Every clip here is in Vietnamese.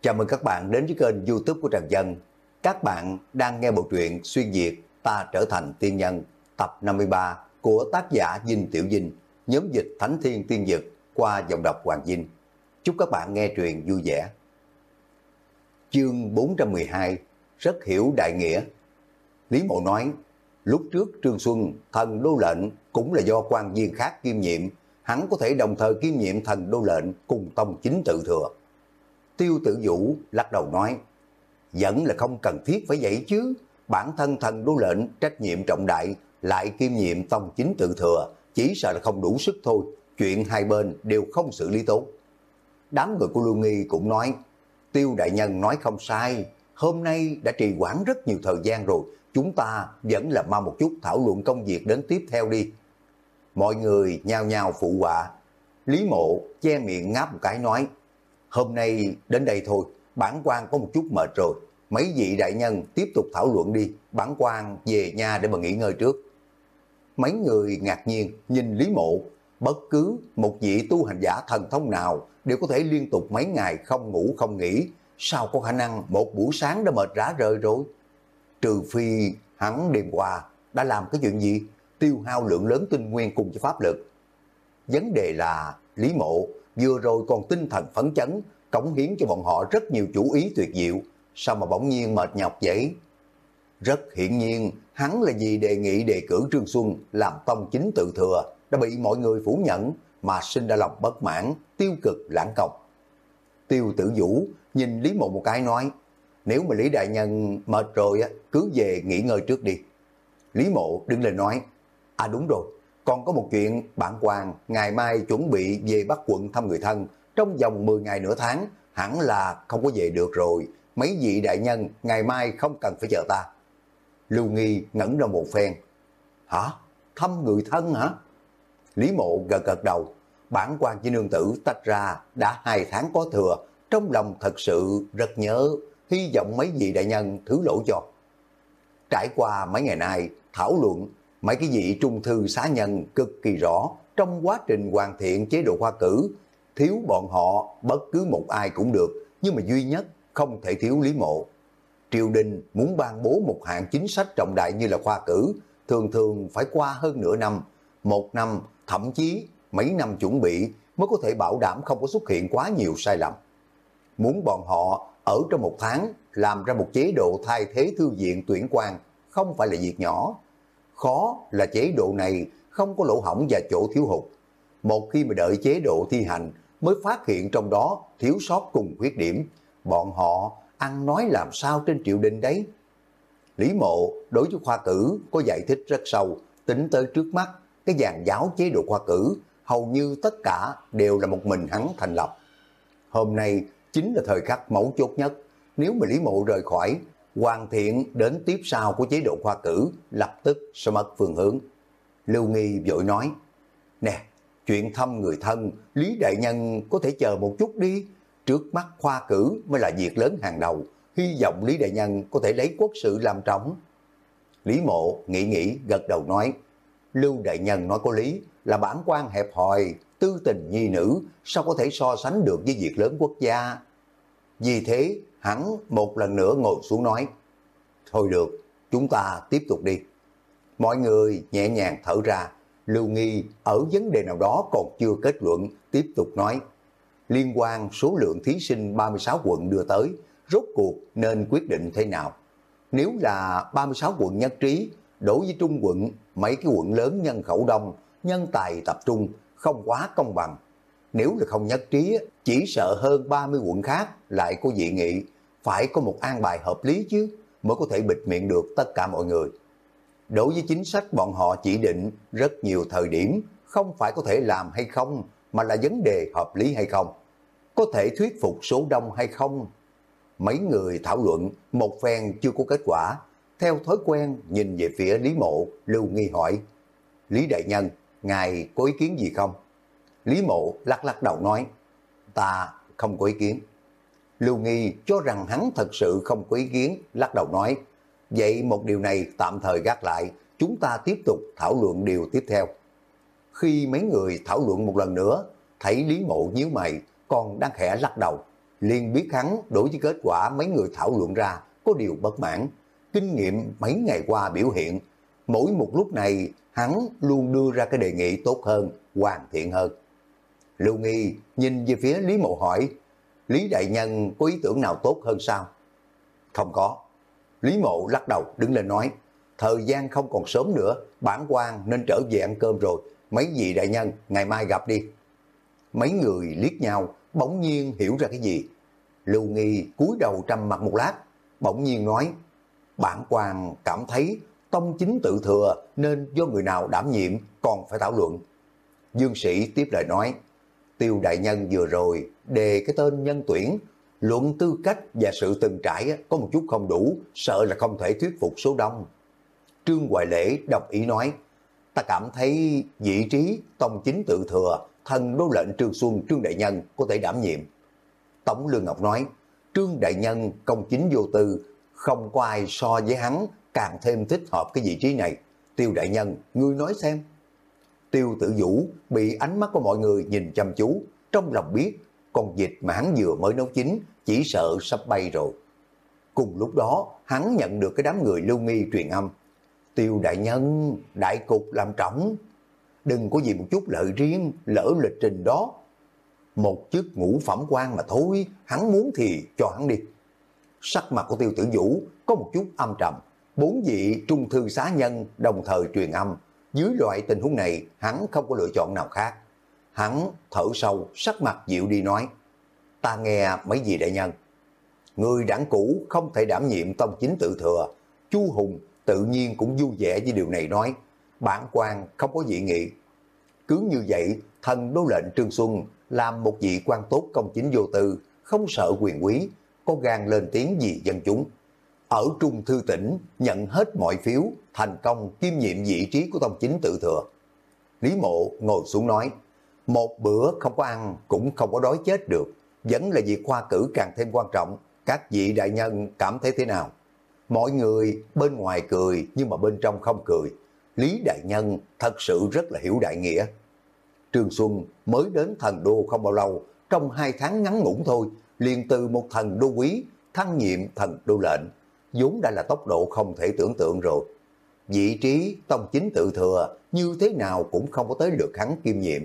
Chào mừng các bạn đến với kênh youtube của Trần Dân. Các bạn đang nghe bộ truyện Xuyên Việt Ta Trở Thành Tiên Nhân tập 53 của tác giả Dinh Tiểu Dinh, nhóm dịch Thánh Thiên Tiên Dực qua giọng đọc Hoàng Dinh. Chúc các bạn nghe truyện vui vẻ. Chương 412 Rất hiểu đại nghĩa Lý Mộ nói, lúc trước Trương Xuân thần đô lệnh cũng là do quan viên khác kiêm nhiệm, hắn có thể đồng thời kiêm nhiệm thần đô lệnh cùng tông chính tự thừa Tiêu tử vũ lắc đầu nói, vẫn là không cần thiết phải vậy chứ, bản thân thần đô lệnh trách nhiệm trọng đại, lại kiêm nhiệm tông chính tự thừa, chỉ sợ là không đủ sức thôi, chuyện hai bên đều không xử lý tốt. Đám người của Lưu Nghi cũng nói, Tiêu đại nhân nói không sai, hôm nay đã trì hoãn rất nhiều thời gian rồi, chúng ta vẫn là mau một chút thảo luận công việc đến tiếp theo đi. Mọi người nhao nhao phụ họa, Lý mộ che miệng ngáp một cái nói, hôm nay đến đây thôi, bản quan có một chút mệt rồi. Mấy vị đại nhân tiếp tục thảo luận đi, bản quan về nhà để mà nghỉ ngơi trước. Mấy người ngạc nhiên nhìn Lý Mộ, bất cứ một vị tu hành giả thần thông nào đều có thể liên tục mấy ngày không ngủ không nghỉ, sao có khả năng một buổi sáng đã mệt rã rời rồi. Trừ phi hắn đêm qua đã làm cái chuyện gì, tiêu hao lượng lớn tinh nguyên cùng với pháp lực. Vấn đề là Lý Mộ vừa rồi còn tinh thần phấn chấn, cống hiến cho bọn họ rất nhiều chủ ý tuyệt diệu, sao mà bỗng nhiên mệt nhọc vậy? Rất hiển nhiên, hắn là vì đề nghị đề cử Trương Xuân làm tông chính tự thừa, đã bị mọi người phủ nhận, mà sinh ra lòng bất mãn, tiêu cực, lãng cọc. Tiêu tử vũ nhìn Lý Mộ một cái nói, nếu mà Lý Đại Nhân mệt rồi, cứ về nghỉ ngơi trước đi. Lý Mộ đứng lên nói, à đúng rồi, còn có một chuyện bản quan ngày mai chuẩn bị về Bắc quận thăm người thân, trong vòng 10 ngày nửa tháng, hẳn là không có về được rồi. Mấy vị đại nhân ngày mai không cần phải chờ ta. Lưu Nghi ngẩn ra một phen. Hả? Thăm người thân hả? Lý Mộ gật gật đầu. Bản quan chỉ nương tử tách ra đã hai tháng có thừa. Trong lòng thật sự rất nhớ. Hy vọng mấy vị đại nhân thứ lỗi cho. Trải qua mấy ngày nay, thảo luận Mấy cái vị trung thư xá nhân cực kỳ rõ trong quá trình hoàn thiện chế độ khoa cử, thiếu bọn họ bất cứ một ai cũng được, nhưng mà duy nhất không thể thiếu Lý Mộ. Triều đình muốn ban bố một hạng chính sách trọng đại như là khoa cử, thường thường phải qua hơn nửa năm, một năm, thậm chí mấy năm chuẩn bị mới có thể bảo đảm không có xuất hiện quá nhiều sai lầm. Muốn bọn họ ở trong một tháng làm ra một chế độ thay thế thư viện tuyển quan không phải là việc nhỏ, Khó là chế độ này không có lỗ hỏng và chỗ thiếu hụt. Một khi mà đợi chế độ thi hành mới phát hiện trong đó thiếu sót cùng khuyết điểm, bọn họ ăn nói làm sao trên triều đình đấy. Lý mộ đối với khoa cử có giải thích rất sâu, tính tới trước mắt, cái dàn giáo chế độ khoa cử hầu như tất cả đều là một mình hắn thành lập. Hôm nay chính là thời khắc mấu chốt nhất, nếu mà Lý Mộ rời khỏi hoàn thiện đến tiếp sau của chế độ khoa cử lập tức sẽ mất phương hướng. Lưu Nghi vội nói, nè, chuyện thăm người thân, Lý Đại Nhân có thể chờ một chút đi, trước mắt khoa cử mới là việc lớn hàng đầu, hy vọng Lý Đại Nhân có thể lấy quốc sự làm trọng. Lý Mộ nghĩ nghĩ gật đầu nói, Lưu Đại Nhân nói có lý, là bản quan hẹp hòi, tư tình nhi nữ, sao có thể so sánh được với việc lớn quốc gia. Vì thế, hắn một lần nữa ngồi xuống nói, Thôi được, chúng ta tiếp tục đi. Mọi người nhẹ nhàng thở ra, Lưu Nghi ở vấn đề nào đó còn chưa kết luận, tiếp tục nói, liên quan số lượng thí sinh 36 quận đưa tới, rốt cuộc nên quyết định thế nào. Nếu là 36 quận nhất trí, đối với trung quận, mấy cái quận lớn nhân khẩu đông, nhân tài tập trung, không quá công bằng. Nếu là không nhất trí, chỉ sợ hơn 30 quận khác lại có dị nghị, phải có một an bài hợp lý chứ, mới có thể bịt miệng được tất cả mọi người. Đối với chính sách bọn họ chỉ định rất nhiều thời điểm, không phải có thể làm hay không, mà là vấn đề hợp lý hay không. Có thể thuyết phục số đông hay không. Mấy người thảo luận, một phen chưa có kết quả. Theo thói quen, nhìn về phía Lý Mộ, Lưu Nghi hỏi, Lý Đại Nhân, ngài có ý kiến gì không? Lý Mộ lắc lắc đầu nói, ta không có ý kiến. Lưu Nghi cho rằng hắn thật sự không có ý kiến, lắc đầu nói, vậy một điều này tạm thời gác lại, chúng ta tiếp tục thảo luận điều tiếp theo. Khi mấy người thảo luận một lần nữa, thấy Lý Mộ nhíu mày, còn đang khẽ lắc đầu. liền biết hắn đối với kết quả mấy người thảo luận ra có điều bất mãn. Kinh nghiệm mấy ngày qua biểu hiện, mỗi một lúc này hắn luôn đưa ra cái đề nghị tốt hơn, hoàn thiện hơn. Lưu Nghi nhìn về phía Lý Mộ hỏi, Lý Đại Nhân có ý tưởng nào tốt hơn sao? Không có. Lý Mộ lắc đầu đứng lên nói, thời gian không còn sớm nữa, bản quan nên trở về ăn cơm rồi, mấy vị đại nhân ngày mai gặp đi. Mấy người liếc nhau, bỗng nhiên hiểu ra cái gì. Lưu Nghi cúi đầu trầm mặt một lát, bỗng nhiên nói, bản quan cảm thấy tông chính tự thừa nên do người nào đảm nhiệm còn phải thảo luận. Dương Sĩ tiếp lời nói, tiêu đại nhân vừa rồi đề cái tên nhân tuyển, luận tư cách và sự từng trải có một chút không đủ, sợ là không thể thuyết phục số đông. Trương Hoài Lễ đồng ý nói, ta cảm thấy vị trí tông chính tự thừa, thần đô lệnh Trương Xuân, Trương Đại Nhân có thể đảm nhiệm. Tổng Lương Ngọc nói, Trương Đại Nhân công chính vô tư, không có ai so với hắn càng thêm thích hợp cái vị trí này. Tiêu Đại Nhân, ngươi nói xem. Tiêu Tử Vũ bị ánh mắt của mọi người nhìn chăm chú, trong lòng biết con vịt mà hắn vừa mới nấu chín chỉ sợ sắp bay rồi. Cùng lúc đó, hắn nhận được cái đám người lưu nghi truyền âm. Tiêu đại nhân, đại cục làm trọng. Đừng có gì một chút lợi riêng, lỡ lịch trình đó. Một chức ngũ phẩm quan mà thôi, hắn muốn thì cho hắn đi. Sắc mặt của tiêu tử vũ có một chút âm trầm. Bốn vị trung thư xá nhân đồng thời truyền âm. Dưới loại tình huống này, hắn không có lựa chọn nào khác. Hắn thở sâu, sắc mặt dịu đi nói. Ta nghe mấy gì đại nhân. Người đảng cũ không thể đảm nhiệm tông chính tự thừa. Chu Hùng tự nhiên cũng vui vẻ với điều này nói, bản quan không có dị nghị. Cứ như vậy, thần đô lệnh Trương Xuân làm một vị quan tốt công chính vô tư, không sợ quyền quý, có gan lên tiếng vì dân chúng. Ở Trung Thư tỉnh, nhận hết mọi phiếu, thành công kiêm nhiệm vị trí của tông chính tự thừa. Lý mộ ngồi xuống nói, một bữa không có ăn cũng không có đói chết được, vẫn là việc khoa cử càng thêm quan trọng. Các vị đại nhân cảm thấy thế nào? Mọi người bên ngoài cười nhưng mà bên trong không cười. Lý Đại Nhân thật sự rất là hiểu đại nghĩa. Trương Xuân mới đến thần đô không bao lâu, trong hai tháng ngắn ngủn thôi, liền từ một thần đô quý thăng nhiệm thần đô lệnh, vốn đã là tốc độ không thể tưởng tượng rồi. Vị trí tông chính tự thừa như thế nào cũng không có tới được hắn kiêm nhiệm.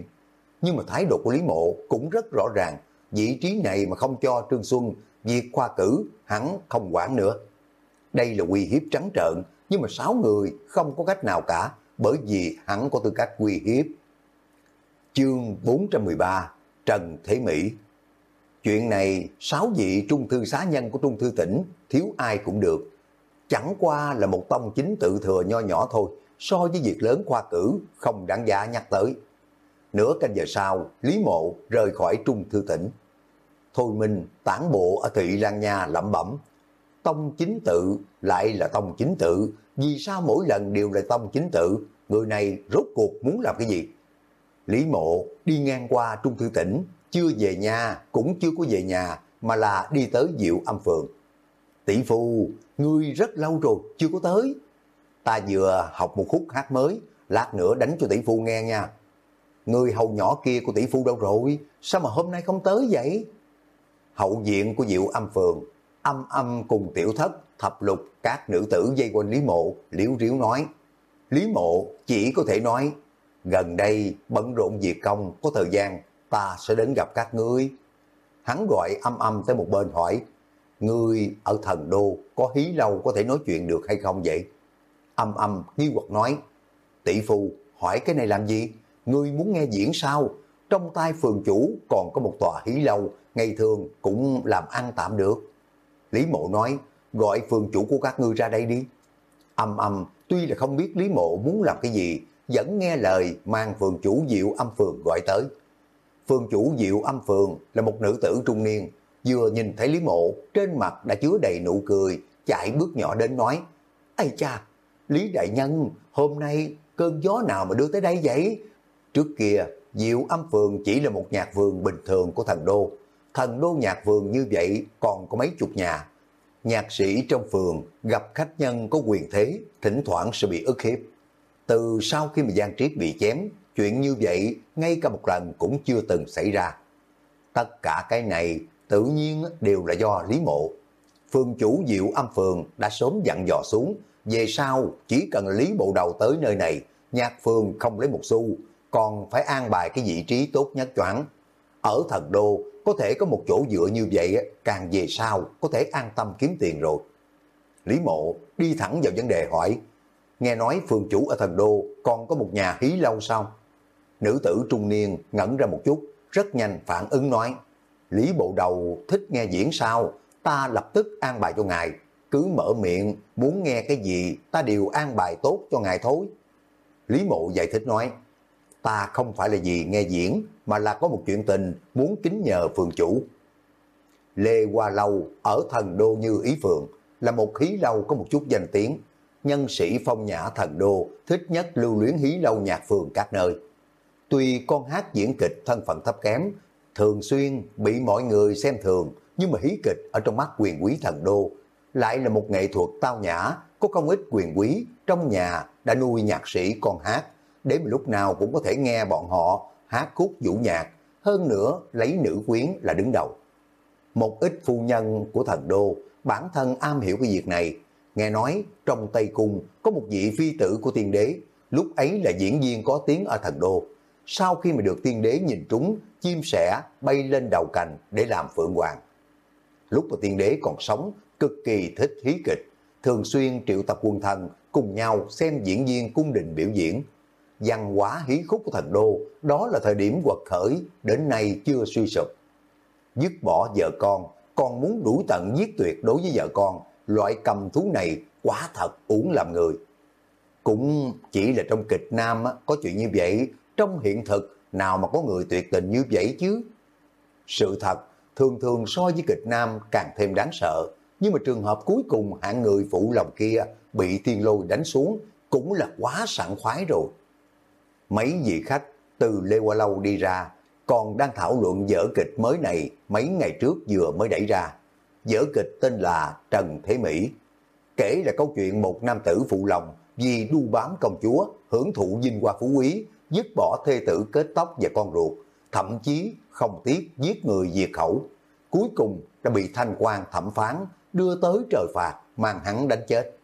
Nhưng mà thái độ của Lý Mộ cũng rất rõ ràng, vị trí này mà không cho Trương Xuân, việc khoa cử hắn không quản nữa. Đây là uy hiếp trắng trợn, nhưng mà sáu người không có cách nào cả, bởi vì hắn có tư cách uy hiếp. Chương 413 Trần Thế Mỹ Chuyện này, sáu vị trung thư xá nhân của trung thư tỉnh, thiếu ai cũng được. Chẳng qua là một tông chính tự thừa nho nhỏ thôi, so với việc lớn khoa cử, không đáng giá nhắc tới. Nửa canh giờ sau, Lý Mộ rời khỏi trung thư tỉnh. Thôi Minh tản bộ ở Thị Lan Nha lẩm bẩm, tông chính tự lại là tông chính tự, vì sao mỗi lần đều là tông chính tự, người này rốt cuộc muốn làm cái gì? Lý mộ đi ngang qua Trung Thư Tỉnh, chưa về nhà, cũng chưa có về nhà, mà là đi tới Diệu Âm Phường. Tỷ phu, ngươi rất lâu rồi, chưa có tới. Ta vừa học một khúc hát mới, lát nữa đánh cho tỷ phu nghe nha. Người hầu nhỏ kia của tỷ phu đâu rồi, sao mà hôm nay không tới vậy? Hậu diện của Diệu Âm Phường âm âm cùng tiểu thất, thập lục, các nữ tử dây quanh Lý Mộ, liếu riếu nói. Lý Mộ chỉ có thể nói, gần đây bận rộn việc công, có thời gian, ta sẽ đến gặp các ngươi. Hắn gọi âm âm tới một bên hỏi, người ở thần đô có hí lâu có thể nói chuyện được hay không vậy? Âm âm nghi hoặc nói, tỷ phu hỏi cái này làm gì? Ngươi muốn nghe diễn sao? Trong tay phường chủ còn có một tòa hí lâu, ngày thường cũng làm ăn tạm được. Lý Mộ nói, gọi phường chủ của các ngươi ra đây đi. Âm âm, tuy là không biết Lý Mộ muốn làm cái gì, vẫn nghe lời mang phường chủ Diệu âm phường gọi tới. Phường chủ Diệu âm phường là một nữ tử trung niên, vừa nhìn thấy Lý Mộ, trên mặt đã chứa đầy nụ cười, chạy bước nhỏ đến nói, Ây cha, Lý Đại Nhân, hôm nay cơn gió nào mà đưa tới đây vậy? Trước kia, Diệu âm phường chỉ là một nhạc vườn bình thường của thần đô, thần đô nhạc vườn như vậy còn có mấy chục nhà. Nhạc sĩ trong phường gặp khách nhân có quyền thế, thỉnh thoảng sẽ bị ức hiếp. Từ sau khi mà Giang Triết bị chém, chuyện như vậy ngay cả một lần cũng chưa từng xảy ra. Tất cả cái này tự nhiên đều là do Lý Mộ. Phương chủ Diệu Âm Phường đã sớm dặn dò xuống, về sau chỉ cần Lý Bộ Đầu tới nơi này, nhạc phường không lấy một xu, còn phải an bài cái vị trí tốt nhất cho hắn. Ở thần đô, có thể có một chỗ dựa như vậy, càng về sau có thể an tâm kiếm tiền rồi. Lý Mộ đi thẳng vào vấn đề hỏi, nghe nói phương chủ ở thần đô còn có một nhà hí lâu sao? Nữ tử trung niên ngẩn ra một chút, rất nhanh phản ứng nói, Lý Bộ Đầu thích nghe diễn sao, ta lập tức an bài cho ngài, cứ mở miệng, muốn nghe cái gì ta đều an bài tốt cho ngài thôi. Lý Mộ giải thích nói, ta không phải là gì nghe diễn, mà là có một chuyện tình muốn kính nhờ phường chủ. Lê Hoa Lâu ở thần đô như ý phường, là một hí lâu có một chút danh tiếng. Nhân sĩ phong nhã thần đô thích nhất lưu luyến hí lâu nhạc phường các nơi. Tuy con hát diễn kịch thân phận thấp kém, thường xuyên bị mọi người xem thường, nhưng mà hí kịch ở trong mắt quyền quý thần đô lại là một nghệ thuật tao nhã, có không ít quyền quý trong nhà đã nuôi nhạc sĩ con hát, để lúc nào cũng có thể nghe bọn họ hát khúc vũ nhạc, hơn nữa lấy nữ quyến là đứng đầu. Một ít phu nhân của thần đô bản thân am hiểu cái việc này, nghe nói trong Tây Cung có một vị phi tử của tiên đế, lúc ấy là diễn viên có tiếng ở thần đô. Sau khi mà được tiên đế nhìn trúng, chim sẻ bay lên đầu cành để làm phượng hoàng. Lúc mà tiên đế còn sống, cực kỳ thích hí kịch, thường xuyên triệu tập quân thần cùng nhau xem diễn viên cung đình biểu diễn. Văn hóa hí khúc của thần đô, đó là thời điểm quật khởi, đến nay chưa suy sụp. Dứt bỏ vợ con, còn muốn đủ tận giết tuyệt đối với vợ con, loại cầm thú này quá thật uổng làm người. Cũng chỉ là trong kịch nam có chuyện như vậy, trong hiện thực nào mà có người tuyệt tình như vậy chứ. Sự thật, thường thường so với kịch nam càng thêm đáng sợ, nhưng mà trường hợp cuối cùng hạng người phụ lòng kia bị thiên lôi đánh xuống cũng là quá sẵn khoái rồi. Mấy vị khách từ Lê Hoa Lâu đi ra, còn đang thảo luận dở kịch mới này mấy ngày trước vừa mới đẩy ra. Dở kịch tên là Trần Thế Mỹ. Kể là câu chuyện một nam tử phụ lòng vì đu bám công chúa, hưởng thụ vinh hoa phú quý, dứt bỏ thê tử kết tóc và con ruột, thậm chí không tiếc giết người diệt khẩu. Cuối cùng đã bị thanh quan thẩm phán, đưa tới trời phạt, mang hắn đánh chết.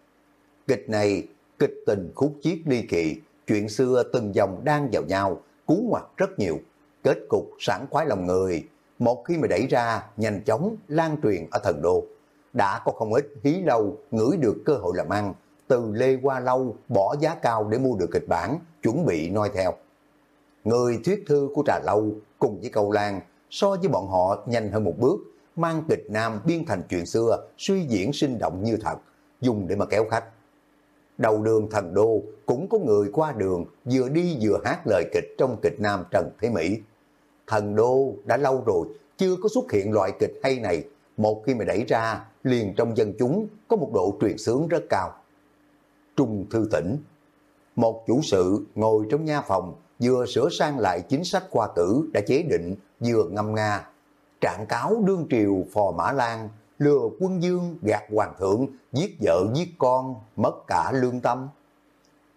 Kịch này, kịch tình khúc chiết ly kỳ, chuyện xưa từng dòng đang vào nhau, cú ngoặt rất nhiều kết cục sẵn khoái lòng người, một khi mà đẩy ra nhanh chóng lan truyền ở thần đô. Đã có không ít hí lâu ngửi được cơ hội làm ăn, từ Lê Qua Lâu bỏ giá cao để mua được kịch bản, chuẩn bị noi theo. Người thuyết thư của Trà Lâu cùng với Câu Lan so với bọn họ nhanh hơn một bước, mang kịch nam biên thành chuyện xưa, suy diễn sinh động như thật, dùng để mà kéo khách. Đầu đường thần đô cũng có người qua đường vừa đi vừa hát lời kịch trong kịch nam Trần Thế Mỹ thần đô đã lâu rồi chưa có xuất hiện loại kịch hay này, một khi mà đẩy ra, liền trong dân chúng có một độ truyền sướng rất cao. Trung Thư Tỉnh một chủ sự ngồi trong nha phòng, vừa sửa sang lại chính sách khoa cử đã chế định, vừa ngâm nga. Trạng cáo đương triều phò Mã Lan, lừa quân dương gạt hoàng thượng, giết vợ giết con, mất cả lương tâm.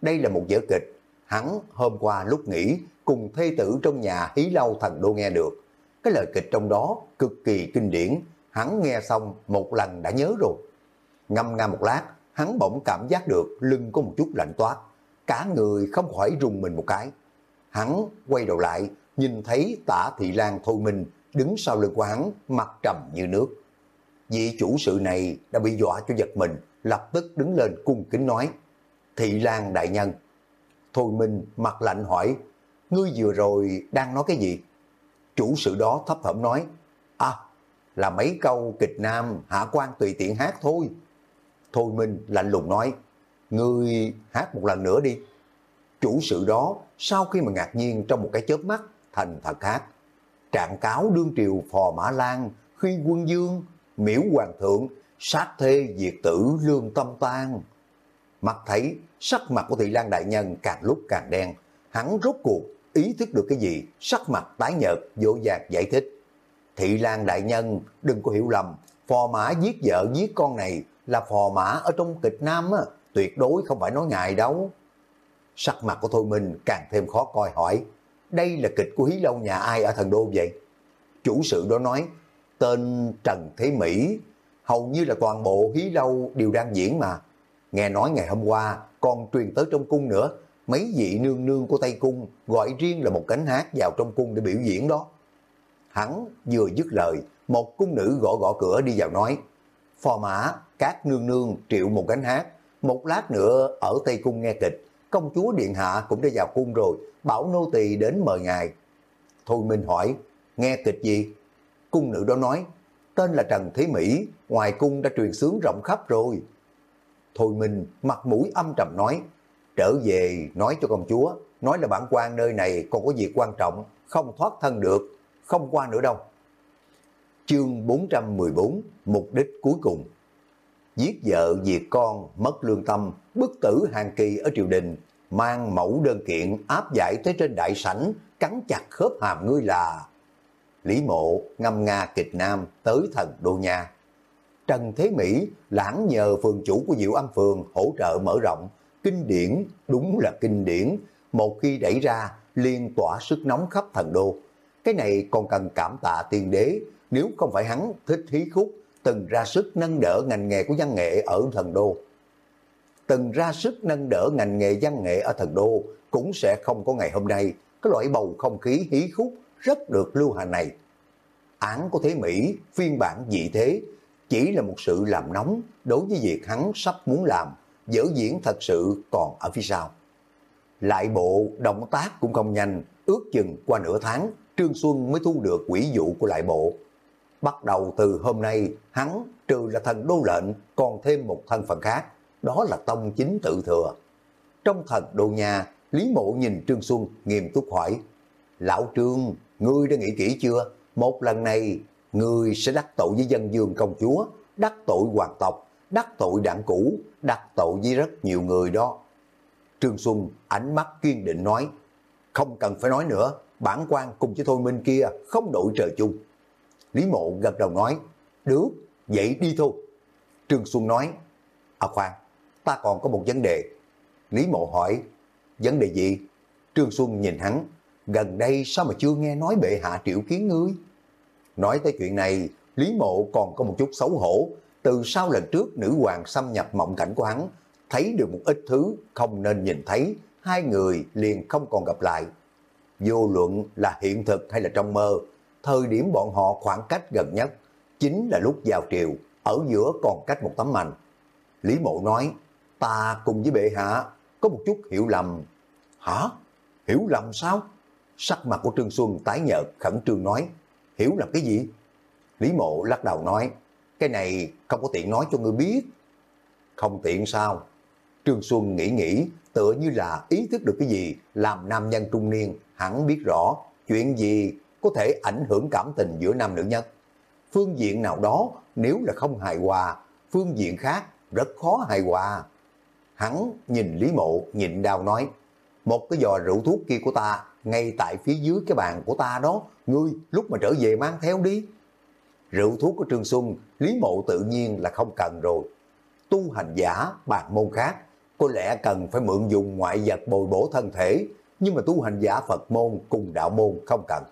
Đây là một vở kịch, hắn hôm qua lúc nghỉ cùng thê tử trong nhà hí lâu thần đô nghe được. Cái lời kịch trong đó cực kỳ kinh điển, hắn nghe xong một lần đã nhớ rồi. Ngâm nga một lát, hắn bỗng cảm giác được lưng có một chút lạnh toát, cả người không khỏi rùng mình một cái. Hắn quay đầu lại, nhìn thấy tả thị lan thôi mình đứng sau lưng của hắn, mặt trầm như nước. Vị chủ sự này đã bị dọa cho giật mình, lập tức đứng lên cung kính nói, Thị Lan đại nhân. Thôi Minh mặt lạnh hỏi, ngươi vừa rồi đang nói cái gì? Chủ sự đó thấp thỏm nói, à, là mấy câu kịch nam hạ quan tùy tiện hát thôi. Thôi Minh lạnh lùng nói, ngươi hát một lần nữa đi. Chủ sự đó sau khi mà ngạc nhiên trong một cái chớp mắt thành thật hát. Trạng cáo đương triều phò Mã Lan khi quân dương miễu hoàng thượng sát thê diệt tử lương tâm tan. Mặt thấy sắc mặt của thị lan đại nhân càng lúc càng đen, hắn rốt cuộc ý thức được cái gì, sắc mặt tái nhợt, dỗ dạc giải thích. Thị Lan đại nhân, đừng có hiểu lầm, phò mã giết vợ giết con này là phò mã ở trong kịch nam á, tuyệt đối không phải nói ngài đâu. Sắc mặt của Thôi Minh càng thêm khó coi hỏi, đây là kịch của Hí Lâu nhà ai ở thần đô vậy? Chủ sự đó nói, Tên Trần Thế Mỹ, hầu như là toàn bộ hí lâu đều đang diễn mà. Nghe nói ngày hôm qua còn truyền tới trong cung nữa, mấy vị nương nương của Tây Cung gọi riêng là một cánh hát vào trong cung để biểu diễn đó. Hắn vừa dứt lời, một cung nữ gõ gõ cửa đi vào nói, phò mã, các nương nương triệu một cánh hát, một lát nữa ở Tây Cung nghe kịch, công chúa Điện Hạ cũng đã vào cung rồi, bảo nô tỳ đến mời ngài. Thôi Minh hỏi, nghe kịch gì? Cung nữ đó nói, tên là Trần Thế Mỹ, ngoài cung đã truyền sướng rộng khắp rồi. Thôi Minh mặt mũi âm trầm nói, trở về nói cho công chúa, nói là bản quan nơi này còn có việc quan trọng, không thoát thân được, không qua nữa đâu. Chương 414, mục đích cuối cùng. Giết vợ, diệt con, mất lương tâm, bức tử hàng kỳ ở triều đình, mang mẫu đơn kiện áp giải tới trên đại sảnh, cắn chặt khớp hàm ngươi là Lý Mộ ngâm nga kịch nam tới thần đô nha. Trần Thế Mỹ lãng nhờ phường chủ của Diệu Âm Phường hỗ trợ mở rộng, kinh điển đúng là kinh điển, một khi đẩy ra liên tỏa sức nóng khắp thần đô. Cái này còn cần cảm tạ tiên đế, nếu không phải hắn thích hí khúc, từng ra sức nâng đỡ ngành nghề của văn nghệ ở thần đô. Từng ra sức nâng đỡ ngành nghề văn nghệ ở thần đô cũng sẽ không có ngày hôm nay, cái loại bầu không khí hí khúc rất được lưu hành này. Án của Thế Mỹ, phiên bản dị thế, chỉ là một sự làm nóng đối với việc hắn sắp muốn làm, dở diễn thật sự còn ở phía sau. Lại bộ động tác cũng không nhanh, ước chừng qua nửa tháng, Trương Xuân mới thu được quỹ vụ của lại bộ. Bắt đầu từ hôm nay, hắn trừ là thần đô lệnh, còn thêm một thân phận khác, đó là tông chính tự thừa. Trong thần đô nhà, Lý Mộ nhìn Trương Xuân nghiêm túc hỏi, Lão Trương, ngươi đã nghĩ kỹ chưa? Một lần này, ngươi sẽ đắc tội với dân dương công chúa, đắc tội hoàng tộc, đắc tội đảng cũ, đắc tội với rất nhiều người đó. Trương Xuân ánh mắt kiên định nói, không cần phải nói nữa, bản quan cùng với Thôi Minh kia không đổi trời chung. Lý Mộ gật đầu nói, được, vậy đi thôi. Trương Xuân nói, à khoan, ta còn có một vấn đề. Lý Mộ hỏi, vấn đề gì? Trương Xuân nhìn hắn, gần đây sao mà chưa nghe nói bệ hạ triệu kiến ngươi? Nói tới chuyện này, Lý Mộ còn có một chút xấu hổ, từ sau lần trước nữ hoàng xâm nhập mộng cảnh của hắn, thấy được một ít thứ không nên nhìn thấy, hai người liền không còn gặp lại. Vô luận là hiện thực hay là trong mơ, thời điểm bọn họ khoảng cách gần nhất, chính là lúc vào triều, ở giữa còn cách một tấm mành. Lý Mộ nói, ta cùng với bệ hạ có một chút hiểu lầm. Hả? Hiểu lầm sao? Sắc mặt của Trương Xuân tái nhợt khẩn trương nói, hiểu lầm cái gì? Lý Mộ lắc đầu nói, cái này không có tiện nói cho ngươi biết. Không tiện sao? Trương Xuân nghĩ nghĩ, tựa như là ý thức được cái gì, làm nam nhân trung niên, hẳn biết rõ chuyện gì có thể ảnh hưởng cảm tình giữa nam nữ nhất. Phương diện nào đó nếu là không hài hòa, phương diện khác rất khó hài hòa. Hắn nhìn Lý Mộ nhịn đau nói, một cái giò rượu thuốc kia của ta ngay tại phía dưới cái bàn của ta đó, ngươi lúc mà trở về mang theo đi. Rượu thuốc của Trương Xuân, Lý Mộ tự nhiên là không cần rồi. Tu hành giả, bàn môn khác, có lẽ cần phải mượn dùng ngoại vật bồi bổ thân thể, nhưng mà tu hành giả Phật môn cùng đạo môn không cần.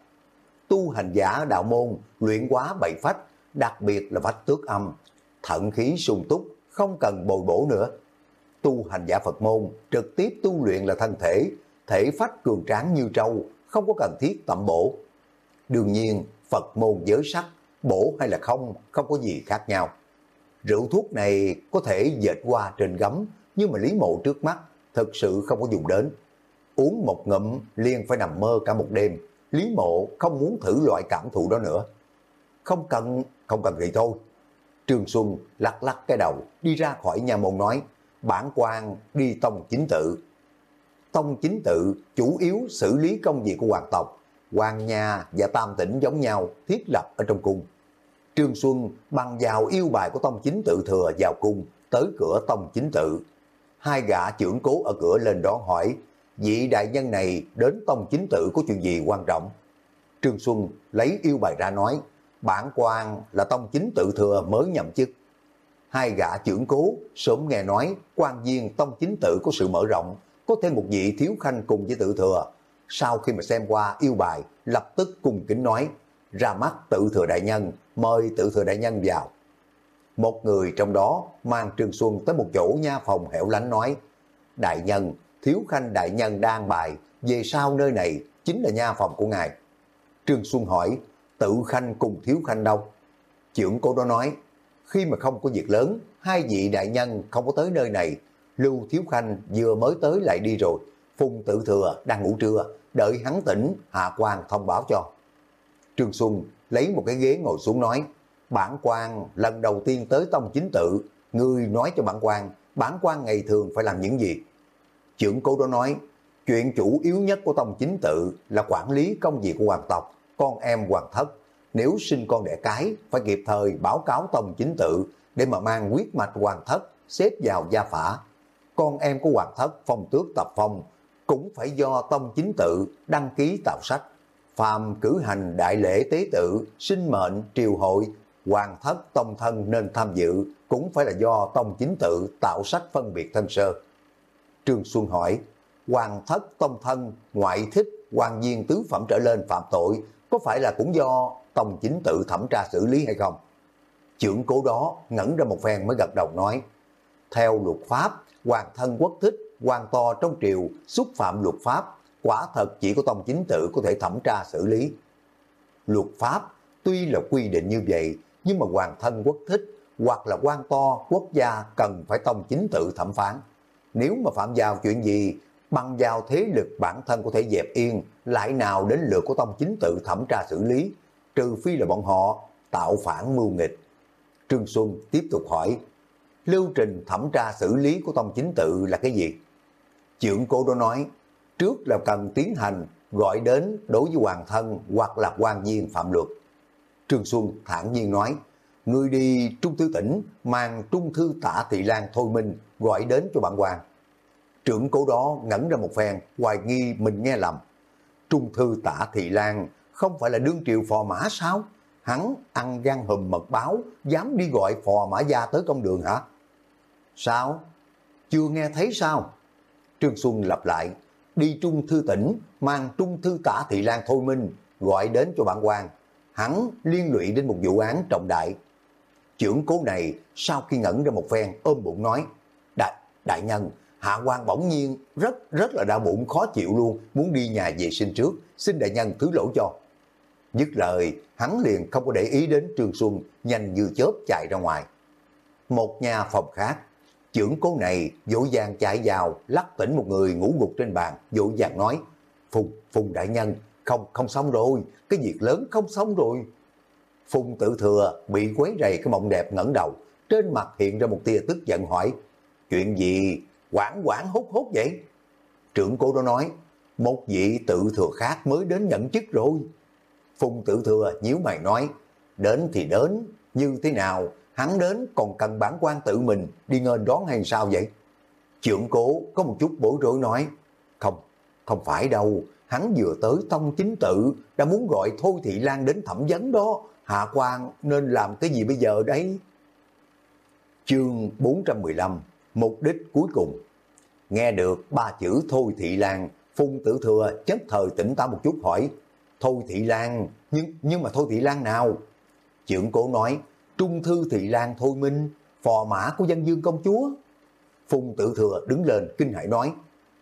Tu hành giả đạo môn luyện quá bảy phách, đặc biệt là phách tước âm, thận khí sung túc, không cần bồi bổ nữa. Tu hành giả Phật môn trực tiếp tu luyện là thân thể, thể phách cường tráng như trâu, không có cần thiết tẩm bổ. Đương nhiên, Phật môn giới sắc, bổ hay là không, không có gì khác nhau. Rượu thuốc này có thể dệt qua trên gấm, nhưng mà Lý Mộ trước mắt thực sự không có dùng đến. Uống một ngụm liền phải nằm mơ cả một đêm, Lý Mộ không muốn thử loại cảm thụ đó nữa. Không cần, không cần thì thôi. Trương Xuân lắc lắc cái đầu, đi ra khỏi nhà môn nói, bản quan đi tông chính tự. Tông chính tự chủ yếu xử lý công việc của hoàng tộc, hoàng nhà và tam tỉnh giống nhau thiết lập ở trong cung. Trương Xuân bằng vào yêu bài của tông chính tự thừa vào cung, tới cửa tông chính tự. Hai gã trưởng cố ở cửa lên đó hỏi, vị đại nhân này đến tông chính tự có chuyện gì quan trọng? Trương Xuân lấy yêu bài ra nói, bản quan là tông chính tự thừa mới nhậm chức. Hai gã trưởng cố sớm nghe nói quan viên tông chính tự có sự mở rộng, có thêm một vị thiếu khanh cùng với tự thừa. Sau khi mà xem qua yêu bài, lập tức cùng kính nói, ra mắt tự thừa đại nhân, mời tự thừa đại nhân vào. Một người trong đó mang Trương Xuân tới một chỗ nha phòng hẻo lánh nói, Đại nhân, thiếu khanh đại nhân đang bài, về sau nơi này chính là nha phòng của ngài. Trương Xuân hỏi, tự khanh cùng thiếu khanh đâu? Trưởng cô đó nói, khi mà không có việc lớn, hai vị đại nhân không có tới nơi này, Lưu Thiếu Khanh vừa mới tới lại đi rồi, Phùng Tự Thừa đang ngủ trưa, đợi hắn tỉnh, Hạ quan thông báo cho. Trương Xuân lấy một cái ghế ngồi xuống nói, bản quan lần đầu tiên tới tông chính tự, ngươi nói cho bản quan, bản quan ngày thường phải làm những gì? Trưởng cố đó nói, chuyện chủ yếu nhất của tông chính tự là quản lý công việc của hoàng tộc, con em hoàng thất. Nếu sinh con đẻ cái, phải kịp thời báo cáo tông chính tự để mà mang quyết mạch hoàng thất xếp vào gia phả. Con em của hoàng thất phong tước tập phong cũng phải do tông chính tự đăng ký tạo sách. Phàm cử hành đại lễ tế tự, sinh mệnh, triều hội, hoàng thất tông thân nên tham dự cũng phải là do tông chính tự tạo sách phân biệt thân sơ. Trương Xuân hỏi, hoàng thất tông thân, ngoại thích, hoàng viên tứ phẩm trở lên phạm tội, có phải là cũng do tông chính tự thẩm tra xử lý hay không? Trưởng cố đó ngẩn ra một phen mới gật đầu nói, theo luật pháp, hoàng thân quốc thích, hoàng to trong triều, xúc phạm luật pháp, quả thật chỉ có tông chính tự có thể thẩm tra xử lý. Luật pháp tuy là quy định như vậy, nhưng mà hoàng thân quốc thích hoặc là quan to quốc gia cần phải tông chính tự thẩm phán. Nếu mà phạm vào chuyện gì, bằng vào thế lực bản thân có thể dẹp yên, lại nào đến lượt của tông chính tự thẩm tra xử lý, trừ phi là bọn họ tạo phản mưu nghịch. Trương Xuân tiếp tục hỏi, lưu trình thẩm tra xử lý của tông chính tự là cái gì? Trưởng cô đó nói, trước là cần tiến hành gọi đến đối với hoàng thân hoặc là quan viên phạm luật. Trương Xuân thản nhiên nói, người đi trung thư tỉnh mang trung thư tả thị lan thôi minh gọi đến cho bạn Hoàng Trưởng cố đó ngẩn ra một phen, hoài nghi mình nghe lầm. Trung thư tả thị lan không phải là đương triều phò mã sao? Hắn ăn gan hùm mật báo, dám đi gọi phò mã gia tới công đường hả? Sao? Chưa nghe thấy sao? Trương Xuân lặp lại, đi trung thư tỉnh, mang trung thư tả thị lan thôi minh, gọi đến cho bạn Hoàng Hắn liên lụy đến một vụ án trọng đại. Trưởng cố này sau khi ngẩn ra một phen ôm bụng nói, Đại, nhân, hạ quan bỗng nhiên rất rất là đau bụng khó chịu luôn, muốn đi nhà vệ sinh trước, xin đại nhân thứ lỗi cho. Dứt lời, hắn liền không có để ý đến Trương Xuân, nhanh như chớp chạy ra ngoài. Một nhà phòng khác, trưởng cố này dỗ dàng chạy vào, lắc tỉnh một người ngủ gục trên bàn, dỗ dàng nói, Phùng, Phùng đại nhân, không, không xong rồi, cái việc lớn không xong rồi. Phùng tự thừa bị quấy rầy cái mộng đẹp ngẩng đầu, trên mặt hiện ra một tia tức giận hỏi, chuyện gì quảng quảng hút hút vậy? Trưởng cô đó nói, một vị tự thừa khác mới đến nhận chức rồi. Phùng tự thừa nhíu mày nói, đến thì đến, như thế nào, hắn đến còn cần bản quan tự mình đi ngên đón hay sao vậy? Trưởng cố có một chút bối rối nói, không, không phải đâu, hắn vừa tới tông chính tự, đã muốn gọi Thôi Thị Lan đến thẩm vấn đó, Hạ quan nên làm cái gì bây giờ đấy? Chương 415, mục đích cuối cùng. Nghe được ba chữ Thôi Thị Lan, Phung Tử Thừa chất thời tỉnh táo một chút hỏi, Thôi Thị Lan, nhưng nhưng mà Thôi Thị Lan nào? Trưởng cổ nói, Trung Thư Thị Lan Thôi Minh, phò mã của dân dương công chúa. Phung Tử Thừa đứng lên kinh hãi nói,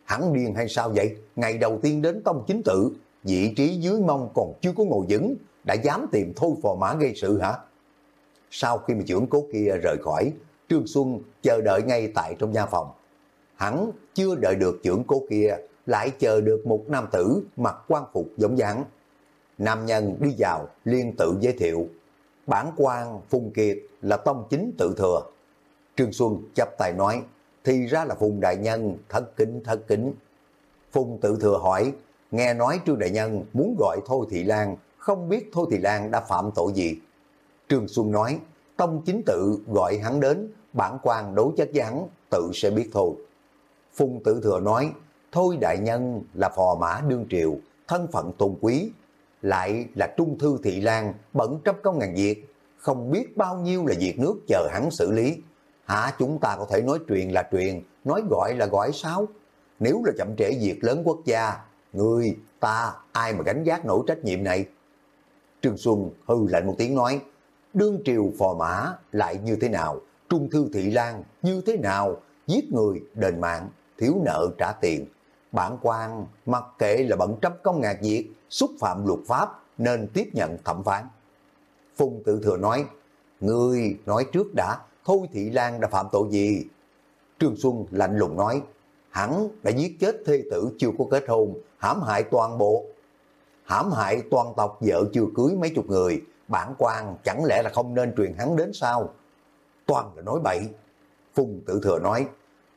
hắn điên hay sao vậy? Ngày đầu tiên đến tông chính tự, vị trí dưới mông còn chưa có ngồi vững, đã dám tìm thôi phò mã gây sự hả? Sau khi mà trưởng cố kia rời khỏi, Trương Xuân chờ đợi ngay tại trong nhà phòng. Hắn chưa đợi được trưởng cố kia, lại chờ được một nam tử mặc quan phục giống dáng. Nam nhân đi vào liên tự giới thiệu, bản quan Phùng Kiệt là tông chính tự thừa. Trương Xuân chắp tay nói, thì ra là Phùng Đại Nhân, thất kính thất kính. Phùng tự thừa hỏi, nghe nói Trương Đại Nhân muốn gọi Thôi Thị Lan, không biết Thôi Thị Lan đã phạm tội gì. Trương Xuân nói, tông chính tự gọi hắn đến, bản quan đấu chất với hắn, tự sẽ biết thôi. Phùng tự thừa nói, Thôi Đại Nhân là phò mã đương triều, thân phận tôn quý, lại là trung thư thị lan, bận trăm công ngàn việc, không biết bao nhiêu là việc nước chờ hắn xử lý. Hả chúng ta có thể nói truyền là truyền, nói gọi là gọi sao? Nếu là chậm trễ việc lớn quốc gia, người, ta, ai mà gánh giác nổi trách nhiệm này? Trương Xuân hư lạnh một tiếng nói, đương triều phò mã lại như thế nào, trung thư thị lan như thế nào, giết người, đền mạng, thiếu nợ trả tiền. Bản quan mặc kệ là bận chấp công ngạc diệt, xúc phạm luật pháp nên tiếp nhận thẩm phán. Phùng tự thừa nói, người nói trước đã, Thôi Thị Lan đã phạm tội gì? Trương Xuân lạnh lùng nói, hắn đã giết chết thê tử chưa có kết hôn, hãm hại toàn bộ. Hãm hại toàn tộc vợ chưa cưới mấy chục người, bản quan chẳng lẽ là không nên truyền hắn đến sao? Toàn là nói bậy. Phùng tự thừa nói,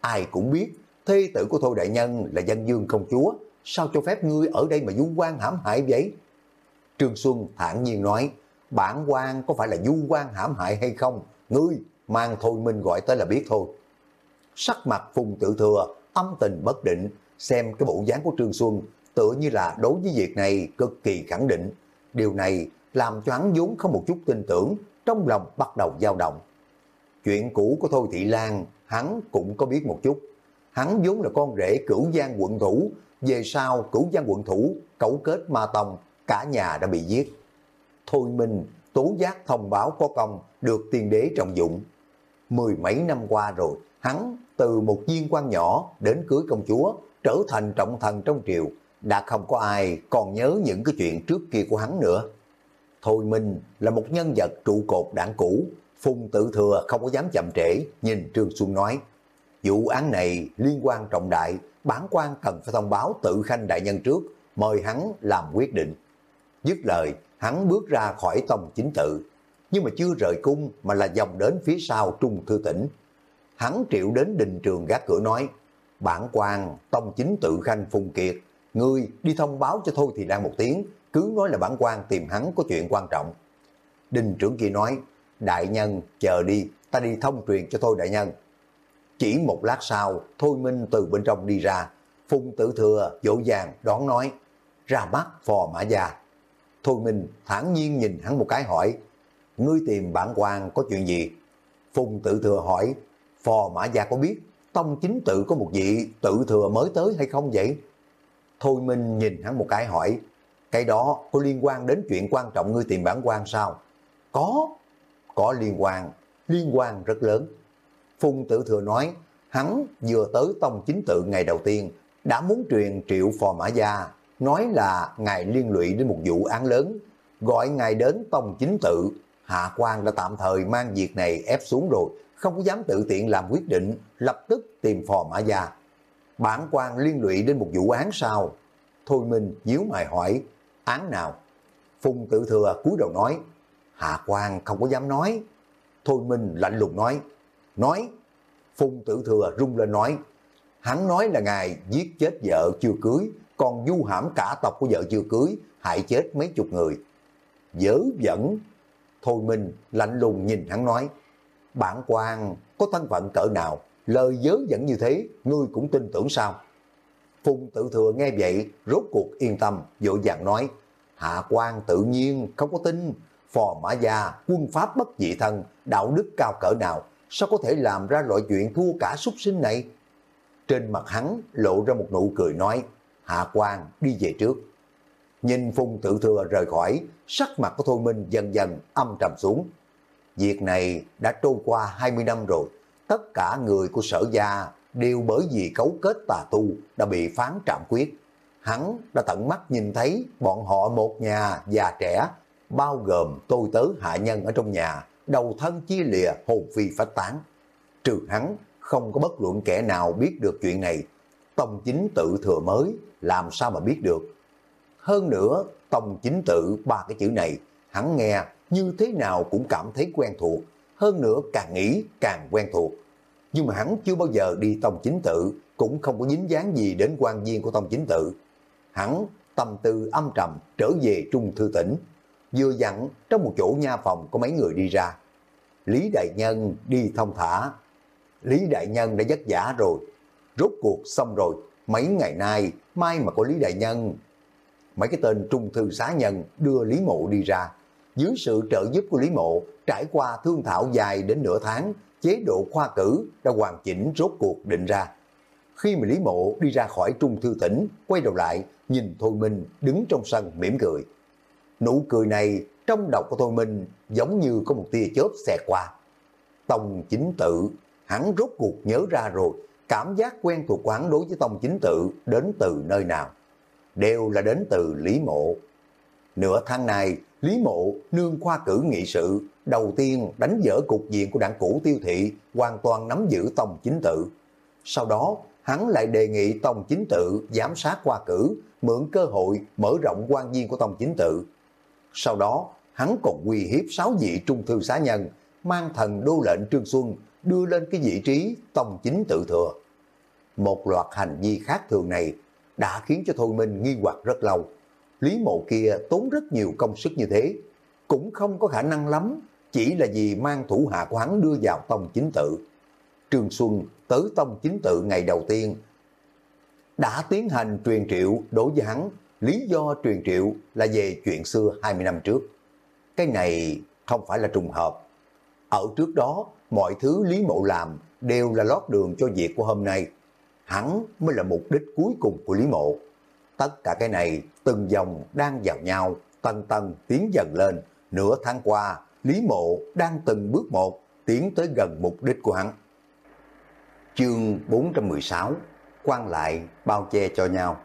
ai cũng biết thê tử của Thôi Đại Nhân là dân dương công chúa, sao cho phép ngươi ở đây mà du quan hãm hại vậy? Trương Xuân thản nhiên nói, bản quan có phải là du quan hãm hại hay không? Ngươi mang Thôi Minh gọi tới là biết thôi. Sắc mặt Phùng Tự Thừa âm tình bất định, xem cái bộ dáng của Trương Xuân tựa như là đối với việc này cực kỳ khẳng định. Điều này làm cho hắn vốn không một chút tin tưởng, trong lòng bắt đầu dao động. Chuyện cũ của Thôi Thị Lan, hắn cũng có biết một chút. Hắn vốn là con rể cửu giang quận thủ, về sau cửu giang quận thủ cấu kết ma tông, cả nhà đã bị giết. Thôi Minh tố giác thông báo có công được tiên đế trọng dụng. Mười mấy năm qua rồi, hắn từ một viên quan nhỏ đến cưới công chúa, trở thành trọng thần trong triều, đã không có ai còn nhớ những cái chuyện trước kia của hắn nữa. Thôi Minh là một nhân vật trụ cột đảng cũ, Phùng Tự Thừa không có dám chậm trễ, nhìn Trương Xuân nói, vụ án này liên quan trọng đại, bản quan cần phải thông báo tự khanh đại nhân trước, mời hắn làm quyết định. Dứt lời, hắn bước ra khỏi tông chính tự, nhưng mà chưa rời cung mà là dòng đến phía sau trung thư tỉnh. Hắn triệu đến đình trường gác cửa nói, bản quan tông chính tự khanh phùng kiệt, ngươi đi thông báo cho thôi thì đang một tiếng, cứ nói là bản quan tìm hắn có chuyện quan trọng. Đinh trưởng kia nói, đại nhân chờ đi, ta đi thông truyền cho thôi đại nhân. Chỉ một lát sau, Thôi Minh từ bên trong đi ra, Phùng Tử Thừa dỗ dàng đón nói, ra mắt phò mã gia. Thôi Minh thản nhiên nhìn hắn một cái hỏi, ngươi tìm bản quan có chuyện gì? Phùng Tử Thừa hỏi, phò mã gia có biết tông chính tự có một vị tự thừa mới tới hay không vậy? Thôi Minh nhìn hắn một cái hỏi, cái đó có liên quan đến chuyện quan trọng ngươi tìm bản quan sao? Có, có liên quan, liên quan rất lớn. Phùng Tử Thừa nói, hắn vừa tới tông chính tự ngày đầu tiên, đã muốn truyền triệu phò mã gia, nói là ngài liên lụy đến một vụ án lớn, gọi ngài đến tông chính tự. Hạ quan đã tạm thời mang việc này ép xuống rồi, không có dám tự tiện làm quyết định, lập tức tìm phò mã gia. Bản quan liên lụy đến một vụ án sao? Thôi Minh díu mày hỏi, án nào? Phùng tự Thừa cúi đầu nói, Hạ quan không có dám nói. Thôi Minh lạnh lùng nói, nói. Phùng tự Thừa rung lên nói, hắn nói là ngài giết chết vợ chưa cưới, còn du hãm cả tộc của vợ chưa cưới, hại chết mấy chục người. Dớ dẫn. Thôi Minh lạnh lùng nhìn hắn nói, bản quan có thân phận cỡ nào, lời dớ dẫn như thế, ngươi cũng tin tưởng sao? Phùng tự thừa nghe vậy, rốt cuộc yên tâm, dội dàng nói, hạ quan tự nhiên không có tin, phò mã gia, quân pháp bất dị thân, đạo đức cao cỡ nào, sao có thể làm ra loại chuyện thua cả súc sinh này? Trên mặt hắn lộ ra một nụ cười nói, hạ quan đi về trước. Nhìn Phùng tự thừa rời khỏi, sắc mặt của Thôi Minh dần dần âm trầm xuống. Việc này đã trôi qua 20 năm rồi, tất cả người của sở gia đều bởi vì cấu kết tà tu đã bị phán trạm quyết. Hắn đã tận mắt nhìn thấy bọn họ một nhà già trẻ, bao gồm tôi tớ hạ nhân ở trong nhà, đầu thân chia lìa hồn phi phách tán. Trừ hắn, không có bất luận kẻ nào biết được chuyện này. Tông chính tự thừa mới, làm sao mà biết được. Hơn nữa, tông chính tự ba cái chữ này, hắn nghe như thế nào cũng cảm thấy quen thuộc. Hơn nữa càng nghĩ càng quen thuộc nhưng mà hắn chưa bao giờ đi tông chính tự, cũng không có dính dáng gì đến quan viên của tông chính tự. Hắn tâm tư âm trầm trở về trung thư tỉnh, vừa dặn trong một chỗ nha phòng có mấy người đi ra. Lý Đại Nhân đi thông thả. Lý Đại Nhân đã vất vả rồi, rốt cuộc xong rồi, mấy ngày nay mai mà có Lý Đại Nhân. Mấy cái tên trung thư xá nhân đưa Lý Mộ đi ra. Dưới sự trợ giúp của Lý Mộ, trải qua thương thảo dài đến nửa tháng, chế độ khoa cử đã hoàn chỉnh rốt cuộc định ra. Khi mà Lý Mộ đi ra khỏi trung thư tỉnh, quay đầu lại, nhìn Thôi Minh đứng trong sân mỉm cười. Nụ cười này trong đầu của Thôi Minh giống như có một tia chớp xẹt qua. Tông chính tự, hắn rốt cuộc nhớ ra rồi, cảm giác quen thuộc của hắn đối với tông chính tự đến từ nơi nào. Đều là đến từ Lý Mộ. Nửa tháng này, Lý Mộ nương khoa cử nghị sự, đầu tiên đánh dỡ cục diện của đảng cũ tiêu thị, hoàn toàn nắm giữ tông chính tự. Sau đó, hắn lại đề nghị tông chính tự giám sát khoa cử, mượn cơ hội mở rộng quan viên của tông chính tự. Sau đó, hắn còn uy hiếp sáu vị trung thư xá nhân, mang thần đô lệnh Trương Xuân đưa lên cái vị trí tông chính tự thừa. Một loạt hành vi khác thường này đã khiến cho Thôi Minh nghi hoặc rất lâu. Lý mộ kia tốn rất nhiều công sức như thế, cũng không có khả năng lắm, chỉ là vì mang thủ hạ của hắn đưa vào tông chính tự. trường Xuân tới tông chính tự ngày đầu tiên đã tiến hành truyền triệu đối với hắn, lý do truyền triệu là về chuyện xưa 20 năm trước. Cái này không phải là trùng hợp. Ở trước đó, mọi thứ Lý Mộ làm đều là lót đường cho việc của hôm nay. Hắn mới là mục đích cuối cùng của Lý Mộ. Tất cả cái này từng dòng đang vào nhau, tầng tầng tiến dần lên. Nửa tháng qua, Lý Mộ đang từng bước một tiến tới gần mục đích của hắn. Chương 416 quan lại bao che cho nhau.